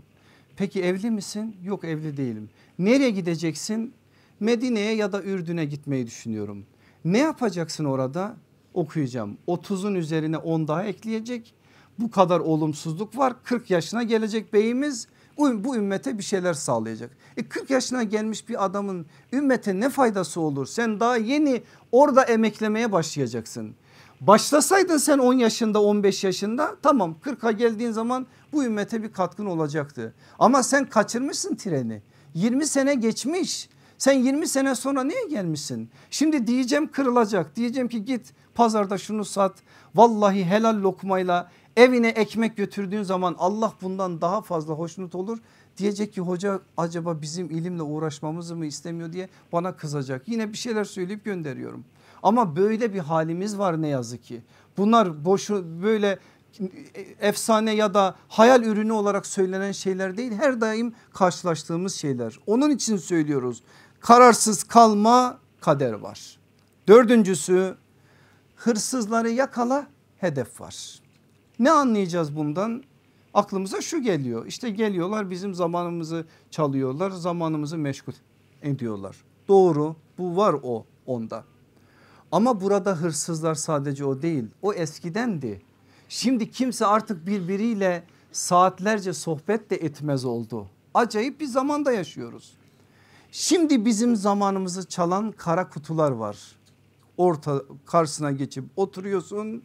Speaker 1: Peki evli misin? Yok evli değilim. Nereye gideceksin? Medine'ye ya da Ürdün'e gitmeyi düşünüyorum. Ne yapacaksın orada? Okuyacağım. 30'un üzerine 10 daha ekleyecek. Bu kadar olumsuzluk var. 40 yaşına gelecek beyimiz bu ümmete bir şeyler sağlayacak. E 40 yaşına gelmiş bir adamın ümmete ne faydası olur? Sen daha yeni orada emeklemeye başlayacaksın. Başlasaydın sen 10 yaşında 15 yaşında tamam 40'a geldiğin zaman bu ümmete bir katkın olacaktı. Ama sen kaçırmışsın treni 20 sene geçmiş sen 20 sene sonra niye gelmişsin? Şimdi diyeceğim kırılacak diyeceğim ki git pazarda şunu sat vallahi helal lokmayla evine ekmek götürdüğün zaman Allah bundan daha fazla hoşnut olur. Diyecek ki hoca acaba bizim ilimle uğraşmamızı mı istemiyor diye bana kızacak. Yine bir şeyler söyleyip gönderiyorum. Ama böyle bir halimiz var ne yazık ki. Bunlar boşu böyle efsane ya da hayal ürünü olarak söylenen şeyler değil her daim karşılaştığımız şeyler. Onun için söylüyoruz kararsız kalma kader var. Dördüncüsü hırsızları yakala hedef var. Ne anlayacağız bundan? Aklımıza şu geliyor işte geliyorlar bizim zamanımızı çalıyorlar zamanımızı meşgul ediyorlar. Doğru bu var o onda. Ama burada hırsızlar sadece o değil o eskidendi. Şimdi kimse artık birbiriyle saatlerce sohbet de etmez oldu. Acayip bir zamanda yaşıyoruz. Şimdi bizim zamanımızı çalan kara kutular var. Orta karşısına geçip oturuyorsun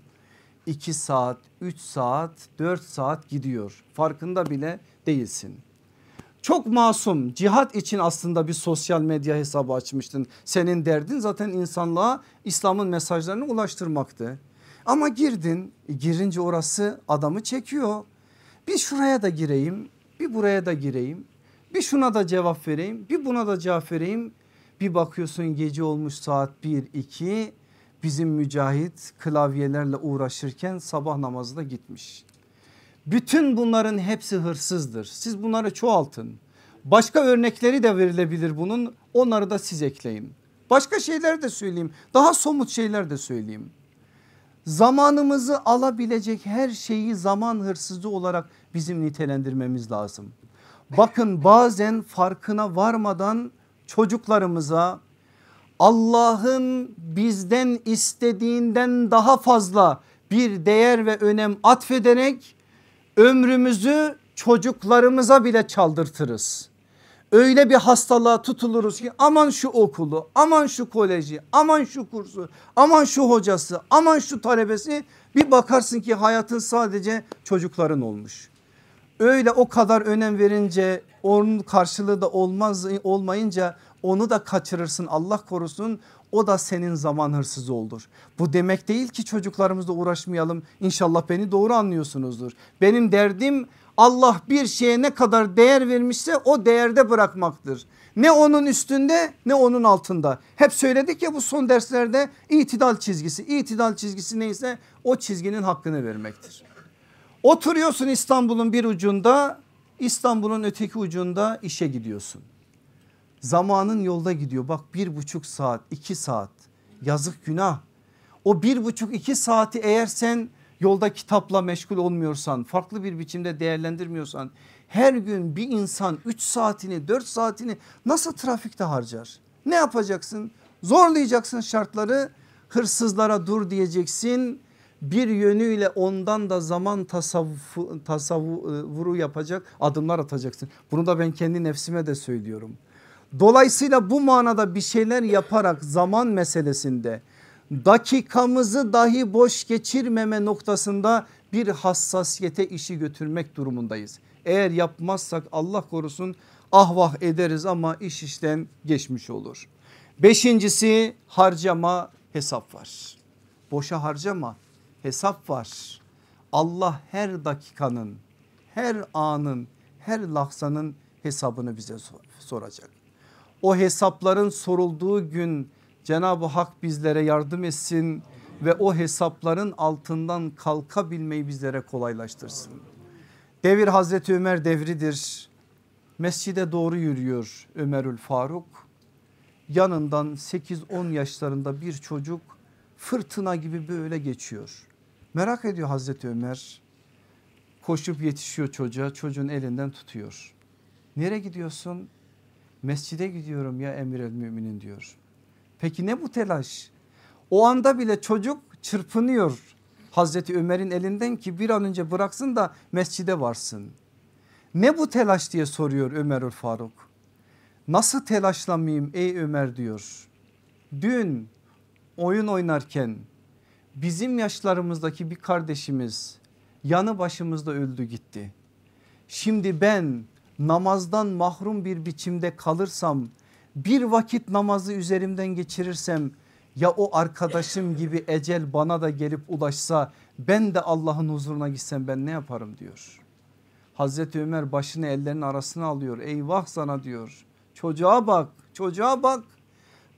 Speaker 1: 2 saat, 3 saat, 4 saat gidiyor. Farkında bile değilsin. Çok masum cihat için aslında bir sosyal medya hesabı açmıştın. Senin derdin zaten insanlığa İslam'ın mesajlarını ulaştırmaktı. Ama girdin e, girince orası adamı çekiyor. Bir şuraya da gireyim bir buraya da gireyim bir şuna da cevap vereyim bir buna da cevap vereyim. Bir bakıyorsun gece olmuş saat 1-2 bizim mücahit klavyelerle uğraşırken sabah namazı da gitmiş. Bütün bunların hepsi hırsızdır. Siz bunları çoğaltın. Başka örnekleri de verilebilir bunun onları da siz ekleyin. Başka şeyler de söyleyeyim daha somut şeyler de söyleyeyim. Zamanımızı alabilecek her şeyi zaman hırsızı olarak bizim nitelendirmemiz lazım. Bakın bazen farkına varmadan çocuklarımıza Allah'ın bizden istediğinden daha fazla bir değer ve önem atfederek ömrümüzü çocuklarımıza bile çaldırtırız. Öyle bir hastalığa tutuluruz ki aman şu okulu, aman şu koleji, aman şu kursu, aman şu hocası, aman şu talebesi bir bakarsın ki hayatın sadece çocukların olmuş. Öyle o kadar önem verince onun karşılığı da olmaz olmayınca onu da kaçırırsın Allah korusun o da senin zaman hırsızı olur. Bu demek değil ki çocuklarımızla uğraşmayalım İnşallah beni doğru anlıyorsunuzdur. Benim derdim
Speaker 2: Allah bir şeye ne kadar değer vermişse o değerde bırakmaktır. Ne onun üstünde ne onun altında. Hep söyledik ya bu son derslerde itidal çizgisi. İtidal çizgisi neyse o çizginin hakkını vermektir. Oturuyorsun İstanbul'un bir ucunda İstanbul'un öteki ucunda işe gidiyorsun. Zamanın yolda gidiyor bak bir buçuk saat iki saat yazık günah. O bir buçuk iki saati eğer sen yolda kitapla meşgul olmuyorsan farklı bir biçimde değerlendirmiyorsan her gün bir insan 3 saatini 4 saatini nasıl trafikte harcar? Ne yapacaksın? Zorlayacaksın şartları hırsızlara dur diyeceksin. Bir yönüyle ondan da zaman tasavvufu, tasavvuru yapacak adımlar atacaksın. Bunu da ben kendi nefsime de söylüyorum. Dolayısıyla bu manada bir şeyler yaparak zaman meselesinde dakikamızı dahi boş geçirmeme noktasında bir hassasiyete işi götürmek durumundayız. Eğer yapmazsak Allah korusun ah vah ederiz ama iş işten geçmiş olur. Beşincisi harcama hesap var. Boşa harcama hesap var. Allah her dakikanın her anın her lahzanın hesabını bize soracak. O hesapların sorulduğu gün Cenab-ı Hak bizlere yardım etsin ve o hesapların altından kalkabilmeyi bizlere kolaylaştırsın. Devir Hazreti Ömer devridir. Mescide doğru yürüyor Ömerül Faruk. Yanından 8-10 yaşlarında bir çocuk fırtına gibi böyle geçiyor. Merak ediyor Hazreti Ömer. Koşup yetişiyor çocuğa çocuğun elinden tutuyor. Nereye gidiyorsun? Mescide gidiyorum ya emir el müminin diyor. Peki ne bu telaş? O anda bile çocuk çırpınıyor Hazreti Ömer'in elinden ki bir an önce bıraksın da mescide varsın. Ne bu telaş diye soruyor Ömerül Faruk. Nasıl telaşlamayayım ey Ömer diyor. Dün oyun oynarken bizim yaşlarımızdaki bir kardeşimiz yanı başımızda öldü gitti. Şimdi ben namazdan mahrum bir biçimde kalırsam bir vakit namazı üzerimden geçirirsem ya o arkadaşım gibi ecel bana da gelip ulaşsa ben de Allah'ın huzuruna gitsem ben ne yaparım diyor. Hazreti Ömer başını ellerinin arasına alıyor eyvah sana diyor çocuğa bak çocuğa bak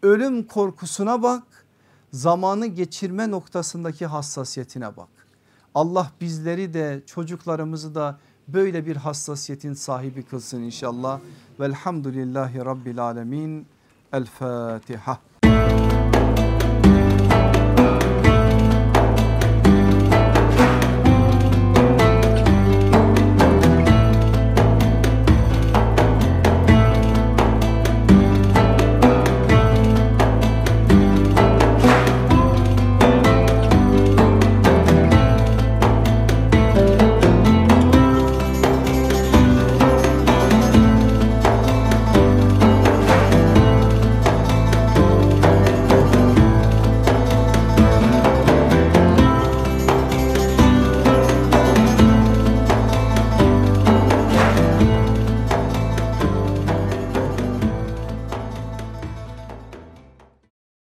Speaker 2: ölüm korkusuna bak zamanı geçirme noktasındaki hassasiyetine bak. Allah bizleri de çocuklarımızı da böyle bir hassasiyetin sahibi kılsın inşallah. Velhamdülillahi Rabbil Alemin. El Fatiha.